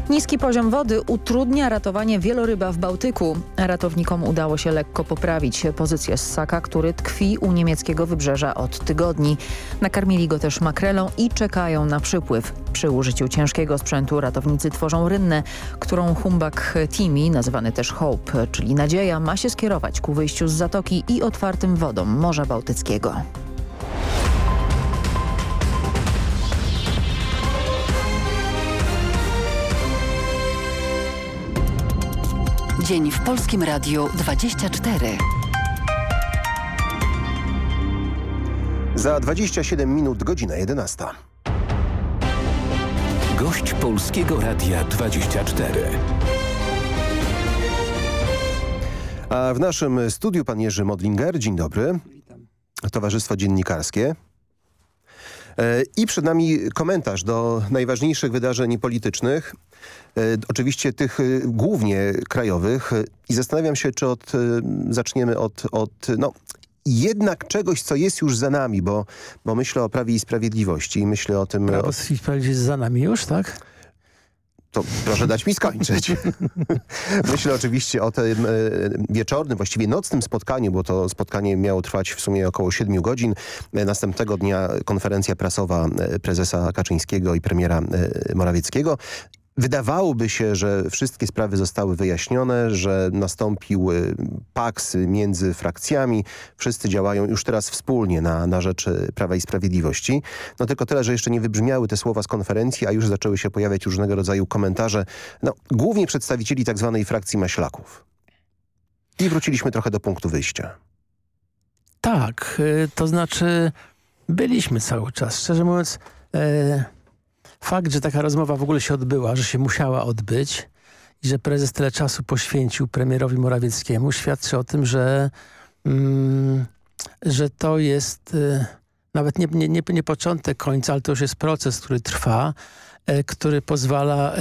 Niski poziom wody utrudnia ratowanie wieloryba w Bałtyku. Ratownikom udało się lekko poprawić pozycję ssaka, który tkwi u niemieckiego wybrzeża od tygodni. Nakarmili go też makrelą i czekają na przypływ. Przy użyciu ciężkiego sprzętu ratownicy tworzą rynnę, którą humbak Timi, nazywany też Hope, czyli nadzieja, ma się skierować ku wyjściu z zatoki i otwartym wodom Morza Bałtyckiego. Dzień w Polskim Radiu 24. Za 27 minut godzina 11. Gość Polskiego Radia 24. A w naszym studiu pan Jerzy Modlinger. Dzień dobry. Towarzystwo Dziennikarskie. E, I przed nami komentarz do najważniejszych wydarzeń politycznych. E, oczywiście tych e, głównie krajowych i zastanawiam się, czy od, zaczniemy od, od no, jednak czegoś, co jest już za nami, bo, bo myślę o Prawie i Sprawiedliwości i myślę o tym... Prawo i Sprawiedliwość jest za nami już, tak? To proszę dać mi skończyć. Myślę oczywiście o tym e, wieczornym, właściwie nocnym spotkaniu, bo to spotkanie miało trwać w sumie około siedmiu godzin. E, następnego dnia konferencja prasowa e, prezesa Kaczyńskiego i premiera Morawieckiego. Wydawałoby się, że wszystkie sprawy zostały wyjaśnione, że nastąpił paks między frakcjami. Wszyscy działają już teraz wspólnie na, na rzecz y, Prawa i Sprawiedliwości. No tylko tyle, że jeszcze nie wybrzmiały te słowa z konferencji, a już zaczęły się pojawiać różnego rodzaju komentarze, no, głównie przedstawicieli tak zwanej frakcji maślaków. I wróciliśmy trochę do punktu wyjścia. Tak, y, to znaczy byliśmy cały czas. Szczerze mówiąc, e, fakt, że taka rozmowa w ogóle się odbyła, że się musiała odbyć i że prezes tyle czasu poświęcił premierowi Morawieckiemu, świadczy o tym, że, mm, że to jest e, nawet nie, nie, nie, nie początek końca, ale to już jest proces, który trwa, e, który pozwala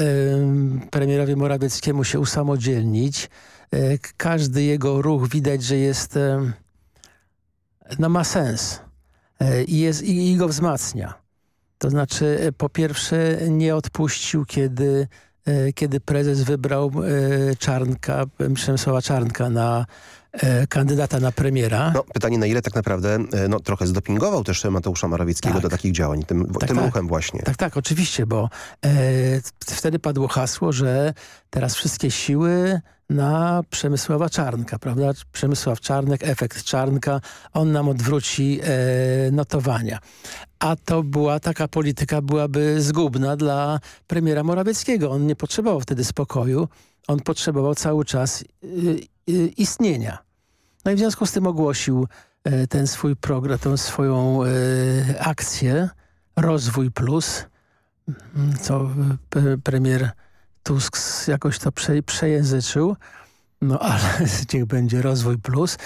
premierowi Morawieckiemu się usamodzielnić. E, każdy jego ruch widać, że jest no ma sens e, i, jest, i go wzmacnia. To znaczy, e, po pierwsze, nie odpuścił, kiedy, e, kiedy prezes wybrał e, Czarnka, Przemysława Czarnka na kandydata na premiera. No, pytanie, na ile tak naprawdę e, no, trochę zdopingował też Mateusza Morawieckiego Tak. do takich działań, tym, Tak, tym tak. ruchem właśnie. Tak, tak, oczywiście, bo e, wtedy padło hasło, że teraz wszystkie siły na Przemysława Czarnka, prawda? Przemysław Czarnek, efekt Czarnka, on nam odwróci e, notowania. A to była, taka polityka byłaby zgubna dla premiera Morawieckiego. On nie potrzebował wtedy spokoju, on potrzebował cały czas y, y, istnienia. No i w związku z tym ogłosił e, ten swój program, tę swoją e, akcję Rozwój Plus, mm, co e, pre- premier Tusk jakoś to prze, przejęzyczył. No ale niech będzie Rozwój Plus.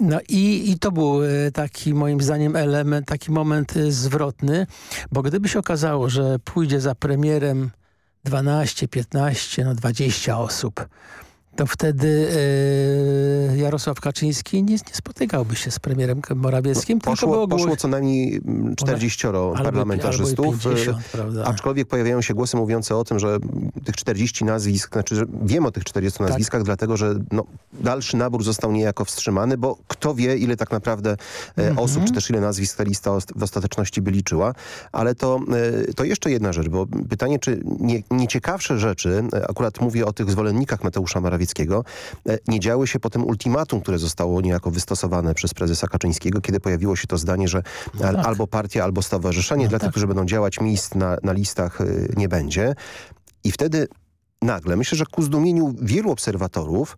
No i, i to był taki moim zdaniem element, taki moment zwrotny, bo gdyby się okazało, że pójdzie za premierem 12, 15, no 20 osób, to wtedy e, Jarosław Kaczyński nie, nie spotykałby się z premierem Morawieckim, Poszło, ogło- poszło co najmniej mm, 40 albo- parlamentarzystów. albo i 50, E. Aczkolwiek pojawiają się głosy mówiące o tym, że tych 40 nazwisk, znaczy, że wiem o tych 40 Tak. nazwiskach, dlatego że no, dalszy nabór został niejako wstrzymany, bo kto wie, ile tak naprawdę e, Mhm. osób, czy też ile nazwisk ta lista w ostateczności by liczyła. Ale to, to jeszcze jedna rzecz, bo pytanie, czy nie, nieciekawsze rzeczy, akurat mówię o tych zwolennikach Mateusza Morawieckiego, e, nie działy się po tym ultimatum, które zostało niejako wystosowane przez prezesa Kaczyńskiego, kiedy pojawiło się to zdanie, że al- tak. albo partia, albo stowarzyszenie dla tych, którzy będą działać miejsc na, na listach y, nie będzie. I wtedy nagle, myślę, że ku zdumieniu wielu obserwatorów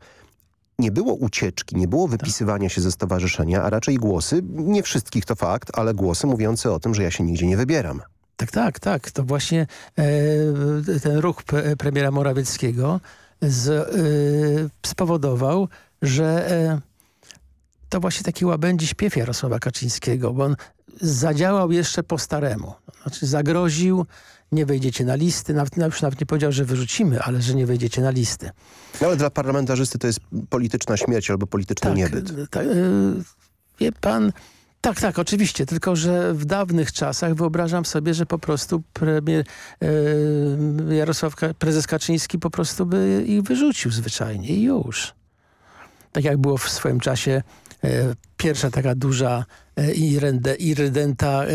nie było ucieczki, nie było wypisywania się ze stowarzyszenia, a raczej głosy, nie wszystkich to fakt, ale głosy mówiące o tym, że ja się nigdzie nie wybieram. Tak, tak, tak. To właśnie e, ten ruch pre, premiera Morawieckiego z, e, spowodował, że e, to właśnie taki łabędzi śpiew Jarosława Kaczyńskiego, bo on zadziałał jeszcze po staremu. Znaczy zagroził, nie wejdziecie na listy, nawet, nawet, nawet nie powiedział, że wyrzucimy, ale że nie wejdziecie na listy. No, ale dla parlamentarzysty to jest polityczna śmierć albo polityczny niebyt. Tak, e, wie pan, tak, tak, oczywiście, tylko że w dawnych czasach wyobrażam sobie, że po prostu premier e, Jarosław, Ka- prezes Kaczyński po prostu by ich wyrzucił zwyczajnie i już. Tak jak było w swoim czasie e, pierwsza taka duża e, irredenta e,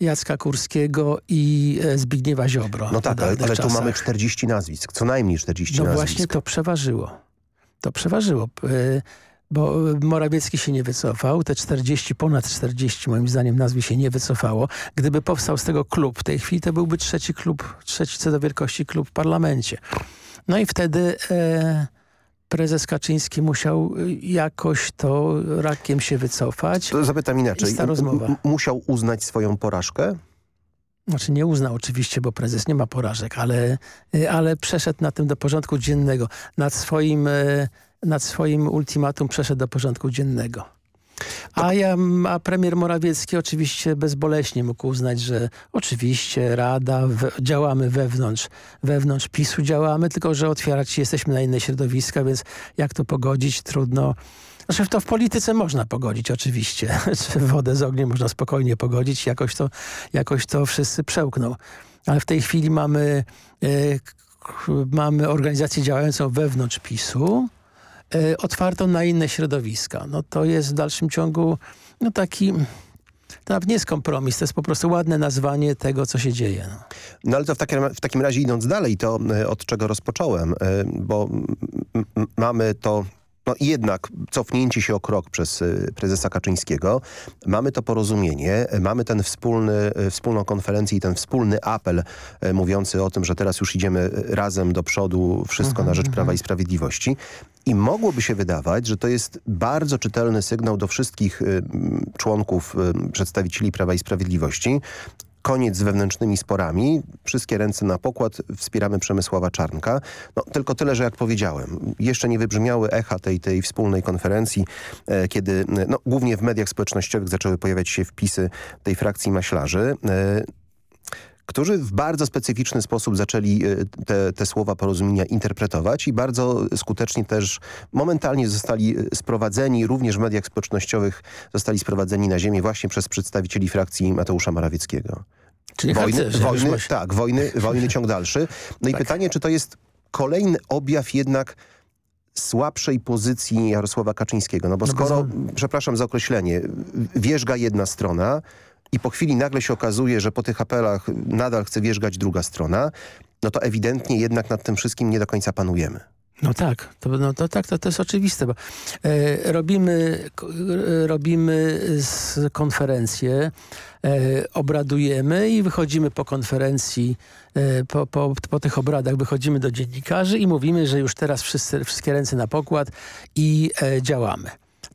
Jacka Kurskiego i Zbigniewa Ziobro. No tak, ale, ale tu mamy 40 nazwisk, co najmniej 40 No nazwisk. właśnie to przeważyło. To przeważyło, bo Morawiecki się nie wycofał. Te 40, ponad 40 moim zdaniem nazwy się nie wycofało. Gdyby powstał z tego klub w tej chwili, to byłby trzeci klub, trzeci co do wielkości klub w parlamencie. No i wtedy e, prezes Kaczyński musiał y, jakoś to rakiem się wycofać. To zapytam inaczej. Jest ta rozmowa. Musiał uznać swoją porażkę? Znaczy nie uznał oczywiście, bo prezes nie ma porażek, ale, y, ale przeszedł na tym do porządku dziennego. Nad swoim, y, nad swoim ultimatum przeszedł do porządku dziennego. A, ja, a premier Morawiecki oczywiście bezboleśnie mógł uznać, że oczywiście Rada, we, działamy wewnątrz, wewnątrz PiSu działamy, tylko że otwierać jesteśmy na inne środowiska, więc jak to pogodzić, trudno. Znaczy to w polityce można pogodzić oczywiście. Czy Wodę z ogniem można spokojnie pogodzić, jakoś to, jakoś to wszyscy przełkną. Ale w tej chwili mamy, k- mamy organizację działającą wewnątrz PiSu, otwartą na inne środowiska. No to jest w dalszym ciągu no taki... To nawet nie jest kompromis, to jest po prostu ładne nazwanie tego, co się dzieje. No. No ale to w takim, w takim razie idąc dalej, to e, od czego rozpocząłem, e, bo mamy to no jednak cofnięcie się o krok przez y, prezesa Kaczyńskiego. Mamy to porozumienie, mamy ten wspólny, y, wspólną konferencję i ten wspólny apel y, mówiący o tym, że teraz już idziemy razem do przodu, wszystko na rzecz Prawa i Sprawiedliwości. I mogłoby się wydawać, że to jest bardzo czytelny sygnał do wszystkich członków, przedstawicieli Prawa i Sprawiedliwości, koniec z wewnętrznymi sporami, wszystkie ręce na pokład, wspieramy Przemysława Czarnka. No, tylko tyle, że jak powiedziałem, jeszcze nie wybrzmiały echa tej, tej wspólnej konferencji, e, kiedy no, głównie w mediach społecznościowych zaczęły pojawiać się wpisy tej frakcji maślarzy. E, którzy w bardzo specyficzny sposób zaczęli e, te, te słowa porozumienia interpretować i bardzo skutecznie też momentalnie zostali e, sprowadzeni, również w mediach społecznościowych zostali sprowadzeni na ziemię właśnie przez przedstawicieli frakcji Mateusza Morawieckiego. Czyli wojny, wojny, tak, wojny, wojny ciąg dalszy. No i pytanie, czy to jest kolejny objaw jednak słabszej pozycji Jarosława Kaczyńskiego. No bo No bo skoro, za- przepraszam za określenie, wierzga jedna strona i po chwili nagle się okazuje, że po tych apelach nadal chce wierzgać druga strona, no to ewidentnie jednak nad tym wszystkim nie do końca panujemy. No tak, to, no to, tak to, to jest oczywiste, bo e, robimy, e, robimy z konferencję, e, obradujemy i wychodzimy po konferencji, e, po, po, po tych obradach wychodzimy do dziennikarzy i mówimy, że już teraz wszyscy, wszystkie ręce na pokład i e, działamy.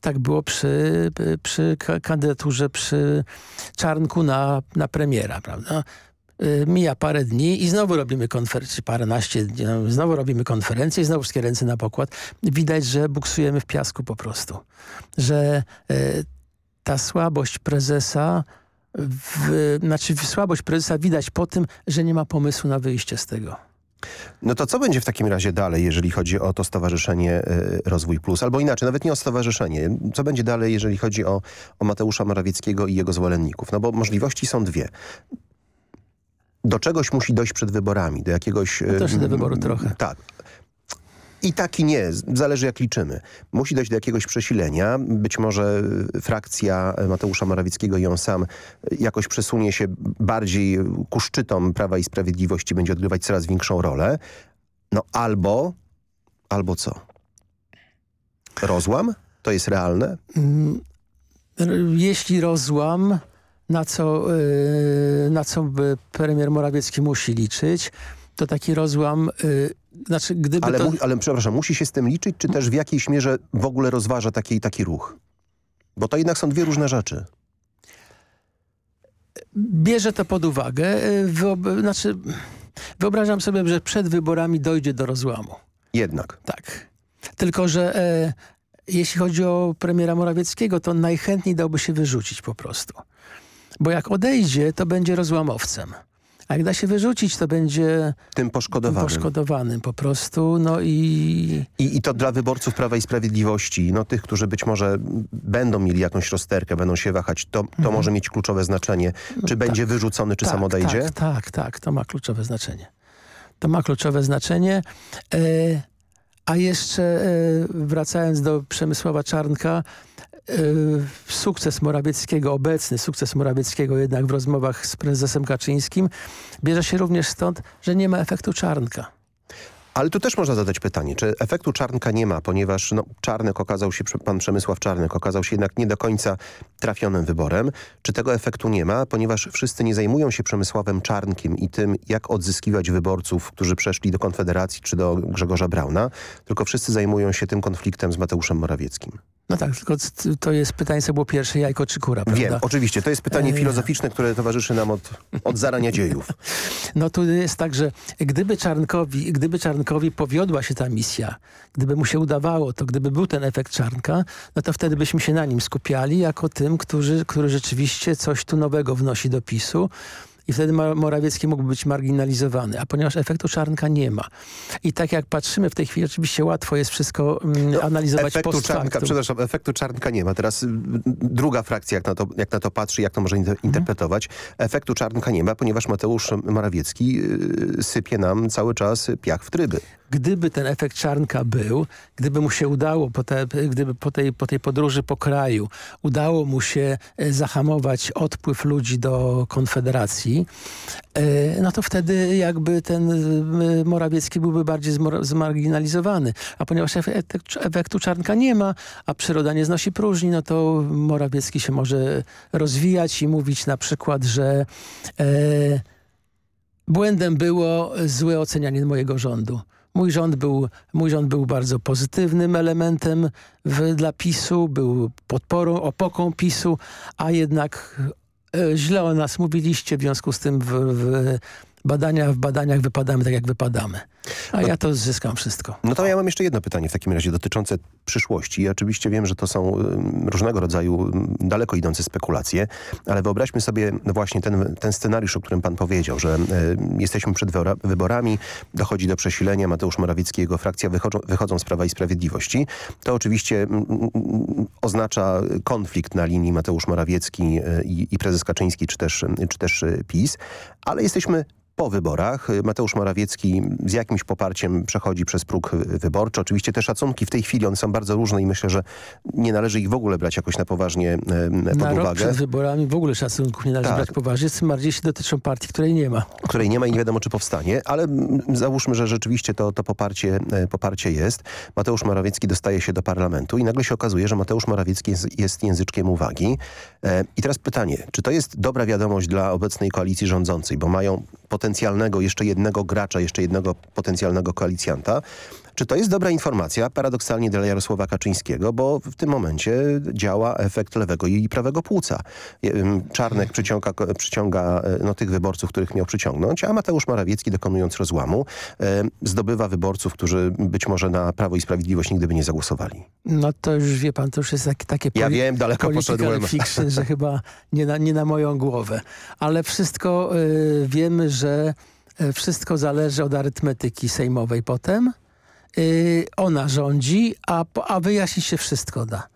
Tak było przy, przy ka- kandydaturze przy Czarnku na, na premiera, prawda? Y, mija parę dni i znowu robimy konferencję, paręnaście dni, no, znowu robimy konferencję i znowu wszystkie ręce na pokład. Widać, że buksujemy w piasku po prostu. Że y, ta słabość prezesa, w, znaczy słabość prezesa widać po tym, że nie ma pomysłu na wyjście z tego. No to co będzie w takim razie dalej, jeżeli chodzi o to Stowarzyszenie y, Rozwój Plus? Albo inaczej, nawet nie o stowarzyszenie. Co będzie dalej, jeżeli chodzi o, o Mateusza Morawieckiego i jego zwolenników? No bo możliwości są dwie. Do czegoś musi dojść przed wyborami, do jakiegoś... No też y, do wyboru trochę. Tak. I tak i nie, zależy jak liczymy. Musi dojść do jakiegoś przesilenia. Być może frakcja Mateusza Morawieckiego i on sam jakoś przesunie się bardziej ku szczytom Prawa i Sprawiedliwości, będzie odgrywać coraz większą rolę. No albo, albo co? Rozłam? To jest realne? Mm, Jeśli rozłam, na co, y, na co premier Morawiecki musi liczyć, to taki rozłam, y, znaczy gdyby Ale, to... ale przepraszam, musi się z tym liczyć, czy też w jakiejś mierze w ogóle rozważa taki, taki ruch? Bo to jednak są dwie różne rzeczy. bierze to pod uwagę. y, Wyob znaczy, wyobrażam sobie, że przed wyborami dojdzie do rozłamu. Jednak. Tak. Tylko, że e, jeśli chodzi o premiera Morawieckiego, to najchętniej dałby się wyrzucić po prostu. Bo jak odejdzie, to będzie rozłamowcem. A jak da się wyrzucić, to będzie Tym poszkodowanym. poszkodowanym po prostu. No i I, I to dla wyborców Prawa i Sprawiedliwości, no tych, którzy być może będą mieli jakąś rozterkę, będą się wahać, to, to Mhm. może mieć kluczowe znaczenie. Czy będzie wyrzucony, czy tak, sam odejdzie? Tak, tak, tak, to ma kluczowe znaczenie. To ma kluczowe znaczenie. E, a jeszcze e, wracając do Przemysława Czarnka, sukces Morawieckiego, obecny sukces Morawieckiego jednak w rozmowach z prezesem Kaczyńskim bierze się również stąd, że nie ma efektu Czarnka. Ale tu też można zadać pytanie, czy efektu Czarnka nie ma, ponieważ no, Czarnek okazał się, pan Przemysław Czarnek okazał się jednak nie do końca trafionym wyborem. Czy tego efektu nie ma, ponieważ wszyscy nie zajmują się Przemysławem Czarnkiem i tym, jak odzyskiwać wyborców, którzy przeszli do Konfederacji czy do Grzegorza Brauna, tylko wszyscy zajmują się tym konfliktem z Mateuszem Morawieckim. No tak, tylko to jest pytanie, co było pierwsze, jajko czy kura, prawda? Wiem, oczywiście. To jest pytanie E, filozoficzne, które towarzyszy nam od, od zarania dziejów. No tu jest tak, że gdyby Czarnkowi, gdyby Czarnkowi powiodła się ta misja, gdyby mu się udawało, to gdyby był ten efekt Czarnka, no to wtedy byśmy się na nim skupiali jako tym, którzy, który rzeczywiście coś tu nowego wnosi do PiSu. I wtedy Morawiecki mógłby być marginalizowany. A ponieważ efektu Czarnka nie ma. I tak jak patrzymy w tej chwili, oczywiście łatwo jest wszystko mm, analizować efektu post czarnka, przepraszam, efektu czarnka nie ma. Teraz y, druga frakcja, jak na to, jak na to patrzy, jak to może inter interpretować. Efektu czarnka nie ma, ponieważ Mateusz Morawiecki y, sypie nam cały czas piach w tryby. Gdyby ten efekt Czarnka był, gdyby mu się udało, po, te, gdyby po tej, po tej podróży po kraju, udało mu się e, zahamować odpływ ludzi do Konfederacji, opozycji, no to wtedy jakby ten Morawiecki byłby bardziej zmarginalizowany. A ponieważ efektu Czarnka nie ma, a przyroda nie znosi próżni, no to Morawiecki się może rozwijać i mówić na przykład, że e, błędem było złe ocenianie mojego rządu. Mój rząd był, mój rząd był bardzo pozytywnym elementem w, dla PiSu, był podporą, opoką PiSu, a jednak e, źle o nas mówiliście, w związku z tym w, w badania, w badaniach wypadamy tak, jak wypadamy. A no, ja to zyskam wszystko. No to ja mam jeszcze jedno pytanie w takim razie dotyczące przyszłości. I oczywiście wiem, że to są różnego rodzaju daleko idące spekulacje, ale wyobraźmy sobie właśnie ten, ten scenariusz, o którym pan powiedział, że jesteśmy przed wyborami, dochodzi do przesilenia, Mateusz Morawiecki i jego frakcja wychodzą, wychodzą z Prawa i Sprawiedliwości. To oczywiście oznacza konflikt na linii Mateusz Morawiecki i, i prezes Kaczyński, czy też, czy też PiS, ale jesteśmy po wyborach. Mateusz Morawiecki z jakimś poparciem przechodzi przez próg wyborczy. Oczywiście te szacunki w tej chwili one są bardzo różne i myślę, że nie należy ich w ogóle brać jakoś na poważnie pod na uwagę. Rok przed wyborami w ogóle szacunków nie należy tak. brać poważnie, tym bardziej się dotyczą partii, której nie ma. Której nie ma i nie wiadomo, czy powstanie, ale załóżmy, że rzeczywiście to, to poparcie, e, poparcie jest. Mateusz Morawiecki dostaje się do parlamentu i nagle się okazuje, że Mateusz Morawiecki jest, jest języczkiem uwagi. E, I teraz pytanie, czy to jest dobra wiadomość dla obecnej koalicji rządzącej, bo mają potencjalnego jeszcze jednego gracza, jeszcze jednego potencjalnego koalicjanta, czy to jest dobra informacja, paradoksalnie dla Jarosława Kaczyńskiego, bo w tym momencie działa efekt lewego i prawego płuca. Czarnek przyciąga, przyciąga e, no, tych wyborców, których miał przyciągnąć, a Mateusz Morawiecki dokonując rozłamu e, zdobywa wyborców, którzy być może na Prawo i Sprawiedliwość nigdy by nie zagłosowali. No to już wie pan, to już jest takie, takie ja wiem, daleko poszedłem. fiction, że chyba nie na, nie na moją głowę. Ale wszystko y, wiemy, że wszystko zależy od arytmetyki sejmowej potem. Y, ona rządzi, a, a się wszystko da.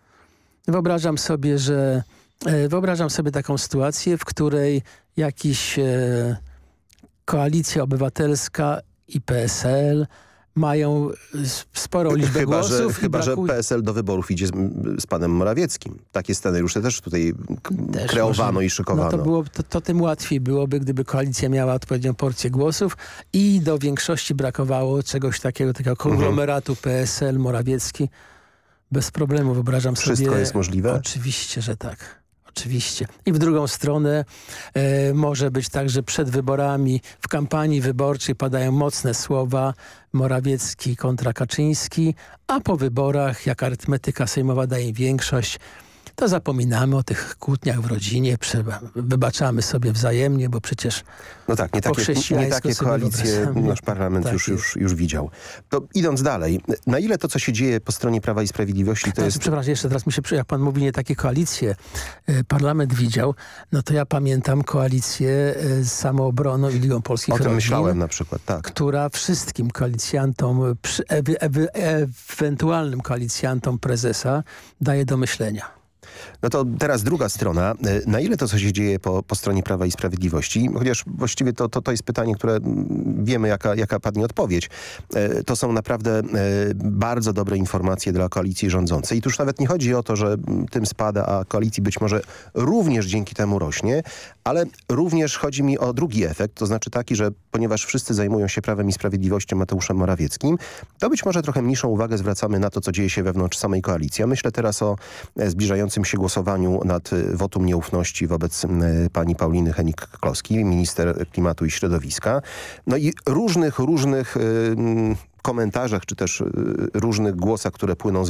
Wyobrażam sobie, że y, wyobrażam sobie taką sytuację, w której jakiś y, koalicja obywatelska i PSL mają sporą liczbę chyba, głosów. Że, chyba, brakuje... że PSL do wyborów idzie z, z panem Morawieckim. Takie scenariusze też tutaj też kreowano może, i szykowano. No to, było, to, to, tym łatwiej byłoby, gdyby koalicja miała odpowiednią porcję głosów i do większości brakowało czegoś takiego, takiego mhm. konglomeratu mhm. PSL, Morawiecki. Bez problemu wyobrażam Wszystko sobie. Wszystko jest możliwe? Oczywiście, że tak. Oczywiście. I w drugą stronę e, może być tak, że przed wyborami, w kampanii wyborczej padają mocne słowa Morawiecki kontra Kaczyński, a po wyborach, jak arytmetyka sejmowa daje większość, to zapominamy o tych kłótniach w rodzinie, wybaczamy sobie wzajemnie, bo przecież No tak, nie takie, nie takie koalicje nasz parlament tak już, już, już widział. To idąc dalej, na ile to, co się dzieje po stronie Prawa i Sprawiedliwości, to znaczy, jest... Przepraszam, jeszcze teraz mi się, jak pan mówi, nie takie koalicje y, parlament widział, no to ja pamiętam koalicję y, z Samoobroną i Ligą Polskich O tym Rodzin, myślałem na przykład, tak. Która wszystkim koalicjantom, ewentualnym koalicjantom prezesa daje do myślenia. No to teraz druga strona. Na ile to, co się dzieje po, po stronie Prawa i Sprawiedliwości, chociaż właściwie to, to, to jest pytanie, które wiemy, jaka, jaka padnie odpowiedź, e, to są naprawdę e, bardzo dobre informacje dla koalicji rządzącej. I tu już nawet nie chodzi o to, że tym spada, a koalicji być może również dzięki temu rośnie, ale również chodzi mi o drugi efekt, to znaczy taki, że ponieważ wszyscy zajmują się Prawem i Sprawiedliwością Mateuszem Morawieckim, to być może trochę mniejszą uwagę zwracamy na to, co dzieje się wewnątrz samej koalicji. Ja myślę teraz o zbliżającym się głosowaniu nad y, wotum nieufności wobec y, pani Pauliny Henik-Kloski, minister klimatu i środowiska. No i różnych, różnych komentarzach, czy też różnych głosach, które płyną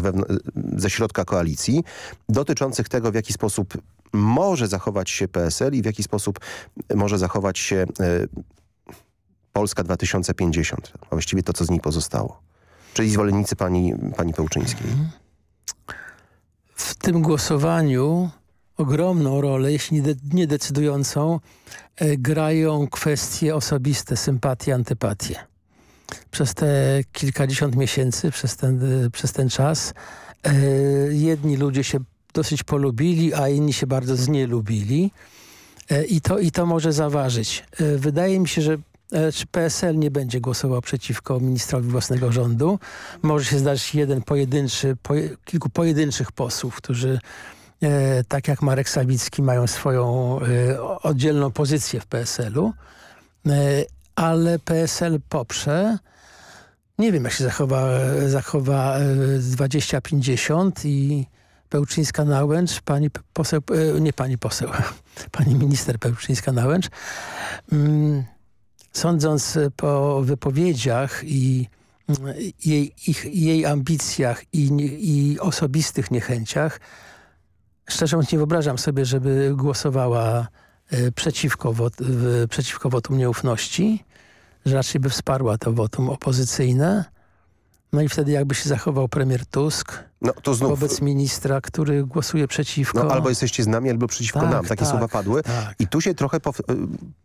ze środka koalicji, dotyczących tego, w jaki sposób może zachować się PSL i w jaki sposób może zachować się Polska 2050, a właściwie to, co z niej pozostało. Czyli zwolennicy pani, pani Pełczyńskiej. W tym głosowaniu ogromną rolę, jeśli nie decydującą, e, grają kwestie osobiste, sympatie, antypatie. Przez te kilkadziesiąt miesięcy, przez ten, e, przez ten czas e, jedni ludzie się dosyć polubili, a inni się bardzo znielubili. I to, I to może zaważyć. Wydaje mi się, że czy PSL nie będzie głosował przeciwko ministrowi własnego rządu. Może się zdarzyć jeden pojedynczy, kilku pojedynczych posłów, którzy e, tak jak Marek Sawicki, mają swoją e, oddzielną pozycję w PSL-u, e, ale PSL poprze. Nie wiem, jak się zachowa, zachowa 2050 i Pełczyńska-Nałęcz, pani poseł, nie pani poseł, pani minister Pełczyńska-Nałęcz. Mm, sądząc po wypowiedziach i jej, ich, jej ambicjach i, i osobistych niechęciach, szczerze mówiąc nie wyobrażam sobie, żeby głosowała y, przeciwko, przeciwko wotum nieufności, że raczej by wsparła to wotum opozycyjne. No i wtedy jakby się zachował premier Tusk no, to znów... wobec ministra, który głosuje przeciwko. No, albo jesteście z nami, albo przeciwko tak, nam. Takie tak, słowa padły. Tak. I tu się trochę pow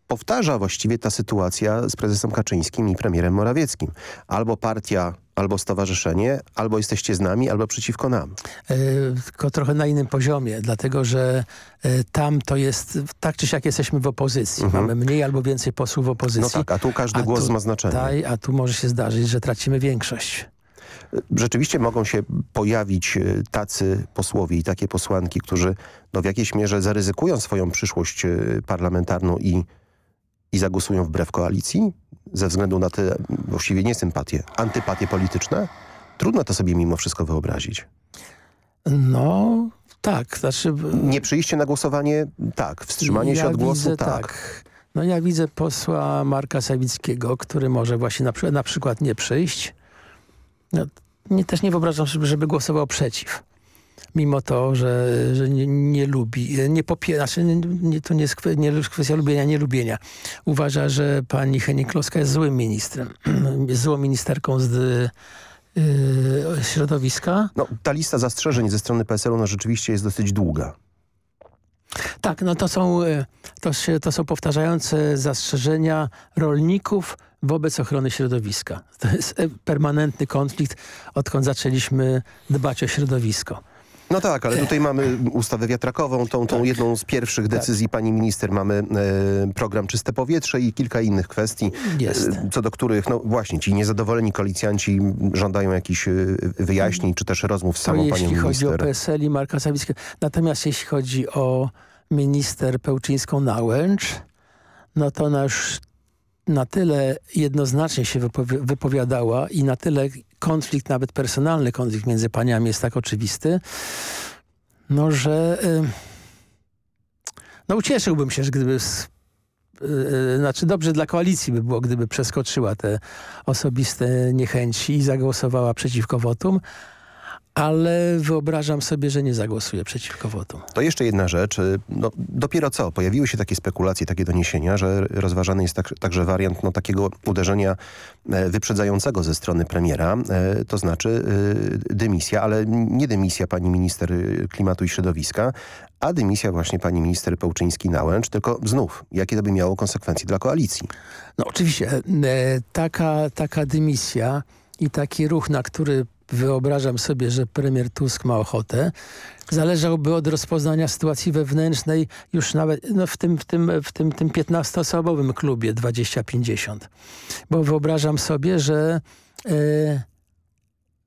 powtarza właściwie ta sytuacja z prezesem Kaczyńskim i premierem Morawieckim. Albo partia, albo stowarzyszenie, albo jesteście z nami, albo przeciwko nam. Yy, tylko trochę na innym poziomie, dlatego że yy, tam to jest, tak czy siak jesteśmy w opozycji. Mhm. Mamy mniej albo więcej posłów w opozycji. No tak, a tu każdy a głos tu, ma znaczenie. Taj, a tu może się zdarzyć, że tracimy większość rzeczywiście mogą się pojawić tacy posłowie i takie posłanki, którzy no, w jakiejś mierze zaryzykują swoją przyszłość parlamentarną i, i zagłosują wbrew koalicji ze względu na te właściwie nie sympatie, antypatie polityczne? Trudno to sobie mimo wszystko wyobrazić. No, tak. Znaczy... Nie przyjście na głosowanie, tak. Wstrzymanie ja się od głosu, widzę, tak. tak. No ja widzę posła Marka Sawickiego, który może właśnie na, na przykład nie przyjść, no, nie, też nie wyobrażam sobie, żeby głosował przeciw. Mimo to, że, że nie, nie lubi, nie popiera, znaczy nie, nie, to nie jest nie kwestia lubienia, nie lubienia. Uważa, że pani Henik-Kloska jest złym ministrem, jest złą ministerką z yy, środowiska. No, ta lista zastrzeżeń ze strony PSL-u no, rzeczywiście jest dosyć długa. Tak, no to są, to, się, to są powtarzające zastrzeżenia rolników wobec ochrony środowiska. To jest permanentny konflikt, odkąd zaczęliśmy dbać o środowisko. No tak, ale tutaj mamy ustawę wiatrakową, tą, tą tak. jedną z pierwszych decyzji tak. pani minister. Mamy e, program Czyste Powietrze i kilka innych kwestii, Jest. E, co do których, no właśnie, ci niezadowoleni koalicjanci żądają jakichś wyjaśnień, czy też rozmów z samą panią minister. jeśli chodzi o PSL i Marka Sawickiego. Natomiast jeśli chodzi o minister Pełczyńską-Nałęcz, no to już na tyle jednoznacznie się wypowiadała i na tyle konflikt, nawet personalny konflikt między paniami jest tak oczywisty, no że no ucieszyłbym się, gdyby yy, znaczy dobrze dla koalicji by było, gdyby przeskoczyła te osobiste niechęci i zagłosowała przeciwko wotum, ale wyobrażam sobie, że nie zagłosuję przeciwko wotum. To jeszcze jedna rzecz. No, dopiero co pojawiły się takie spekulacje, takie doniesienia, że rozważany jest tak, także wariant no, takiego uderzenia wyprzedzającego ze strony premiera, to znaczy dymisja, ale nie dymisja pani minister klimatu i środowiska, a dymisja właśnie pani minister Pełczyński-Nałęcz, tylko znów, jakie to by miało konsekwencje dla koalicji? No oczywiście, taka, taka dymisja i taki ruch, na który wyobrażam sobie, że premier Tusk ma ochotę, zależałby od rozpoznania sytuacji wewnętrznej już nawet no w tym, w tym, w tym, tym 15-osobowym klubie 2050. Bo wyobrażam sobie, że y,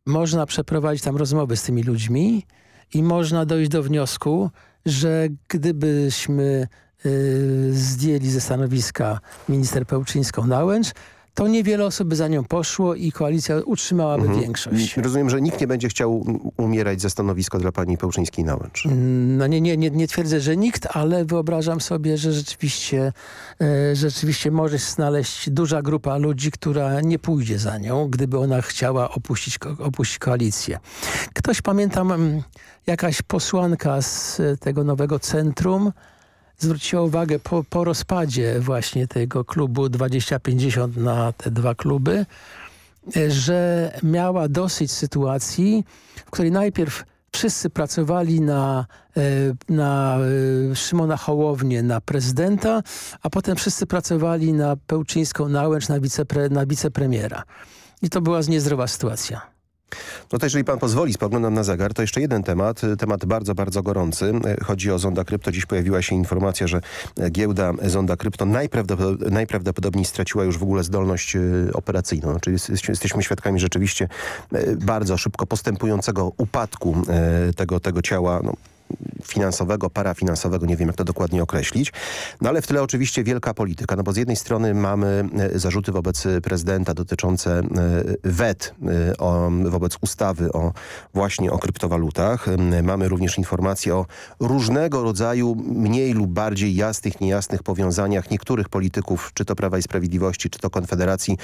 można przeprowadzić tam rozmowy z tymi ludźmi i można dojść do wniosku, że gdybyśmy y, zdjęli ze stanowiska minister Pełczyńską-Nałęcz, to niewiele osób by za nią poszło i koalicja utrzymałaby mhm. większość. Rozumiem, że nikt nie będzie chciał umierać za stanowisko dla pani Pełczyńskiej-Nałęcz. No nie, nie, nie, nie twierdzę, że nikt, ale wyobrażam sobie, że rzeczywiście, e, rzeczywiście może się znaleźć duża grupa ludzi, która nie pójdzie za nią, gdyby ona chciała opuścić, opuścić koalicję. Ktoś, pamiętam, jakaś posłanka z tego nowego centrum zwróciła uwagę po, po rozpadzie właśnie tego klubu 2050 na te dwa kluby, że miała dosyć sytuacji, w której najpierw wszyscy pracowali na, na Szymona Hołownię, na prezydenta, a potem wszyscy pracowali na Pełczyńską Nałęcz, na, wicepre, na wicepremiera. I to była niezdrowa sytuacja. No to jeżeli pan pozwoli, spoglądam na zegar, to jeszcze jeden temat, temat bardzo, bardzo gorący. Chodzi o Zonda Krypto. Dziś pojawiła się informacja, że giełda Zonda Krypto najprawdopodobniej, najprawdopodobniej straciła już w ogóle zdolność e, operacyjną. Czyli jesteśmy świadkami rzeczywiście e, bardzo szybko postępującego upadku e, tego, tego ciała. No, finansowego, parafinansowego, nie wiem jak to dokładnie określić. No ale w tyle oczywiście wielka polityka, no bo z jednej strony mamy e, zarzuty wobec prezydenta dotyczące e, wet o, wobec ustawy o właśnie o kryptowalutach. Mamy również informacje o różnego rodzaju mniej lub bardziej jasnych, niejasnych powiązaniach niektórych polityków, czy to Prawa i Sprawiedliwości, czy to Konfederacji,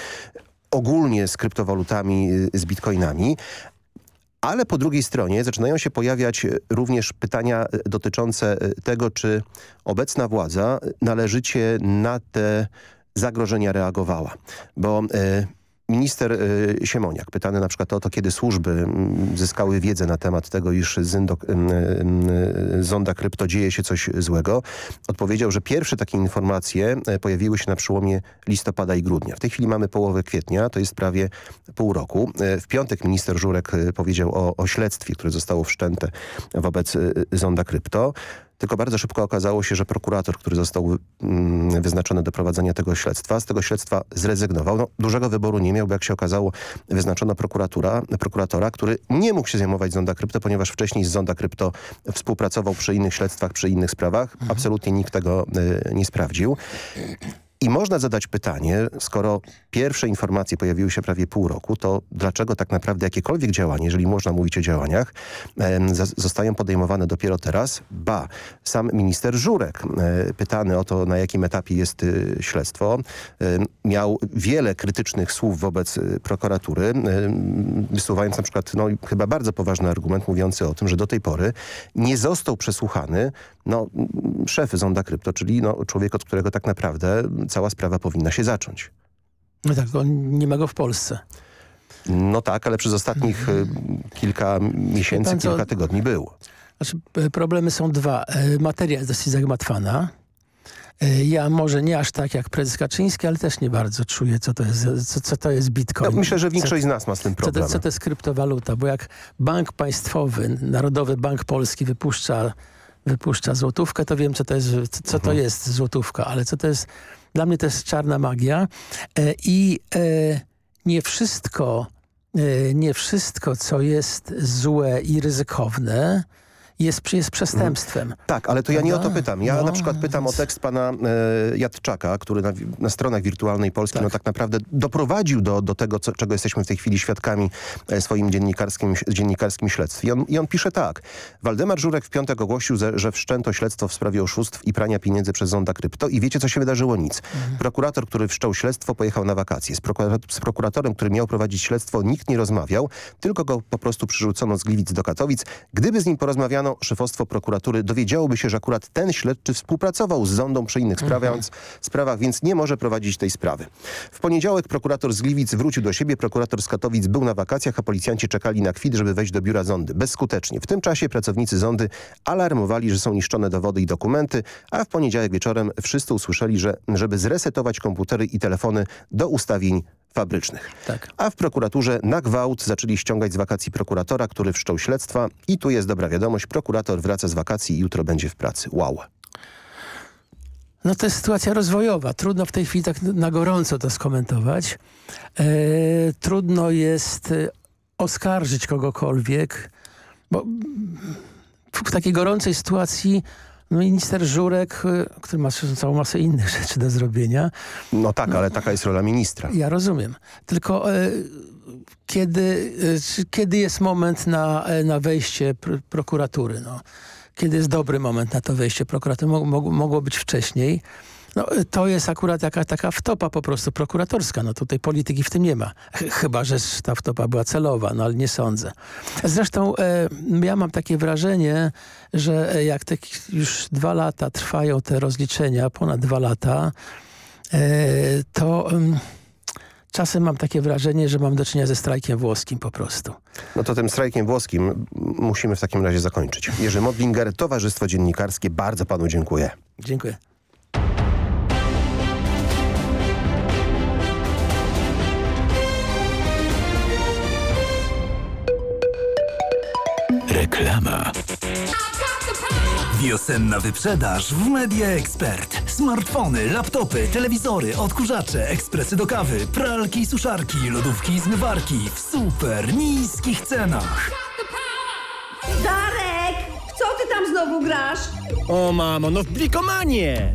ogólnie z kryptowalutami, z bitcoinami. Ale po drugiej stronie zaczynają się pojawiać również pytania dotyczące tego, czy obecna władza należycie na te zagrożenia reagowała. Bo e, Minister y, Siemoniak, pytany na przykład o to, kiedy służby zyskały wiedzę na temat tego, iż z y, zonda krypto dzieje się coś złego, odpowiedział, że pierwsze takie informacje e, pojawiły się na przełomie listopada i grudnia. W tej chwili mamy połowę kwietnia, to jest prawie pół roku. E, w piątek minister Żurek powiedział o, o śledztwie, które zostało wszczęte wobec zonda krypto. Tylko bardzo szybko okazało się, że prokurator, który został mm, wyznaczony do prowadzenia tego śledztwa, z tego śledztwa zrezygnował. No, dużego wyboru nie miał, bo jak się okazało wyznaczono prokuratura, prokuratora, który nie mógł się zajmować Zonda Krypto, ponieważ wcześniej z Zonda Krypto współpracował przy innych śledztwach, przy innych sprawach. Mhm. Absolutnie nikt tego y, nie sprawdził. I można zadać pytanie, skoro pierwsze informacje pojawiły się prawie pół roku, to dlaczego tak naprawdę jakiekolwiek działanie, jeżeli można mówić o działaniach, zostają podejmowane dopiero teraz? Ba, sam minister Żurek, e, pytany o to, na jakim etapie jest y, śledztwo, miał wiele krytycznych słów wobec y, prokuratury, wysuwając na przykład no, chyba bardzo poważny argument mówiący o tym, że do tej pory nie został przesłuchany no, szef Zonda Krypto, czyli no, człowiek, od którego tak naprawdę cała sprawa powinna się zacząć. No tak, nie ma go w Polsce. No tak, ale przez ostatnich mhm. kilka miesięcy, Pan, kilka tygodni był. Znaczy, problemy są dwa. E, materia jest dosyć zagmatwana. E, ja może nie aż tak jak prezes Kaczyński, ale też nie bardzo czuję, co to jest, co, co to jest bitcoin. No, myślę, że większość co, z nas ma z tym problem. Co to, co to jest kryptowaluta? Bo jak bank państwowy, Narodowy Bank Polski wypuszcza wypuszcza złotówkę, to wiem, co to jest, co to mhm. jest złotówka, ale co to jest, dla mnie to jest czarna magia e, i e, nie wszystko, e, nie wszystko, co jest złe i ryzykowne, jest, jest przestępstwem. Mm. Tak, ale to ja nie o to pytam. Ja no, na przykład pytam o tekst pana e, Jadczaka, który na, na, stronach wirtualnej Polski tak. no tak naprawdę doprowadził do, do tego, co, czego jesteśmy w tej chwili świadkami e, swoim dziennikarskim, dziennikarskim śledztwie. I on, I on pisze tak. Waldemar Żurek w piątek ogłosił, że, że wszczęto śledztwo w sprawie oszustw i prania pieniędzy przez Zonda Krypto i wiecie, co się wydarzyło? Nic. Mhm. Prokurator, który wszczął śledztwo, pojechał na wakacje. Z, z prokuratorem, który miał prowadzić śledztwo, nikt nie rozmawiał, tylko go po prostu przyrzucono z Gliwic do Katowic. Gdyby z nim porozmawiano, rano szefostwo prokuratury dowiedziałoby się, że akurat ten śledczy współpracował z zondą przy innych sprawach, mhm. sprawach, więc nie może prowadzić tej sprawy. W poniedziałek prokurator z Gliwic wrócił do siebie, prokurator z Katowic był na wakacjach, a policjanci czekali na kwit, żeby wejść do biura zondy. Bezskutecznie. W tym czasie pracownicy zondy alarmowali, że są niszczone dowody i dokumenty, a w poniedziałek wieczorem wszyscy usłyszeli, że żeby zresetować komputery i telefony do ustawień fabrycznych. Tak. A w prokuraturze na gwałt zaczęli ściągać z wakacji prokuratora, który wszczął śledztwa i tu jest dobra wiadomość, prokurator wraca z wakacji i jutro będzie w pracy. Wow. No to jest sytuacja rozwojowa. Trudno w tej chwili tak na gorąco to skomentować. E, trudno jest e, oskarżyć kogokolwiek, bo w takiej gorącej sytuacji minister Żurek, y, który ma całą masę innych rzeczy do zrobienia. No tak, no, ale taka jest rola ministra. Ja rozumiem. Tylko e, kiedy, e, kiedy jest moment na, e, na wejście pr prokuratury? No? Kiedy jest dobry moment na to wejście prokuratury? Mog, mogło być wcześniej. No, to jest akurat taka, taka wtopa po prostu prokuratorska. No tutaj polityki w tym nie ma. Chyba, że ta wtopa była celowa, no ale nie sądzę. Zresztą e, ja mam takie wrażenie, że jak te już dwa lata trwają te rozliczenia, ponad dwa lata, e, to... E, czasem mam takie wrażenie, że mam do czynienia ze strajkiem włoskim po prostu. No to tym strajkiem włoskim musimy w takim razie zakończyć. Jerzy Modlinger, Towarzystwo Dziennikarskie, bardzo panu dziękuję. Dziękuję. Reklama. Wiosenna wyprzedaż w Media Expert. Smartfony, laptopy, telewizory, odkurzacze, ekspresy do kawy, pralki, suszarki, lodówki i zmywarki w super niskich cenach. Darek! Co ty tam znowu grasz? O mamo, no w Blikomanie!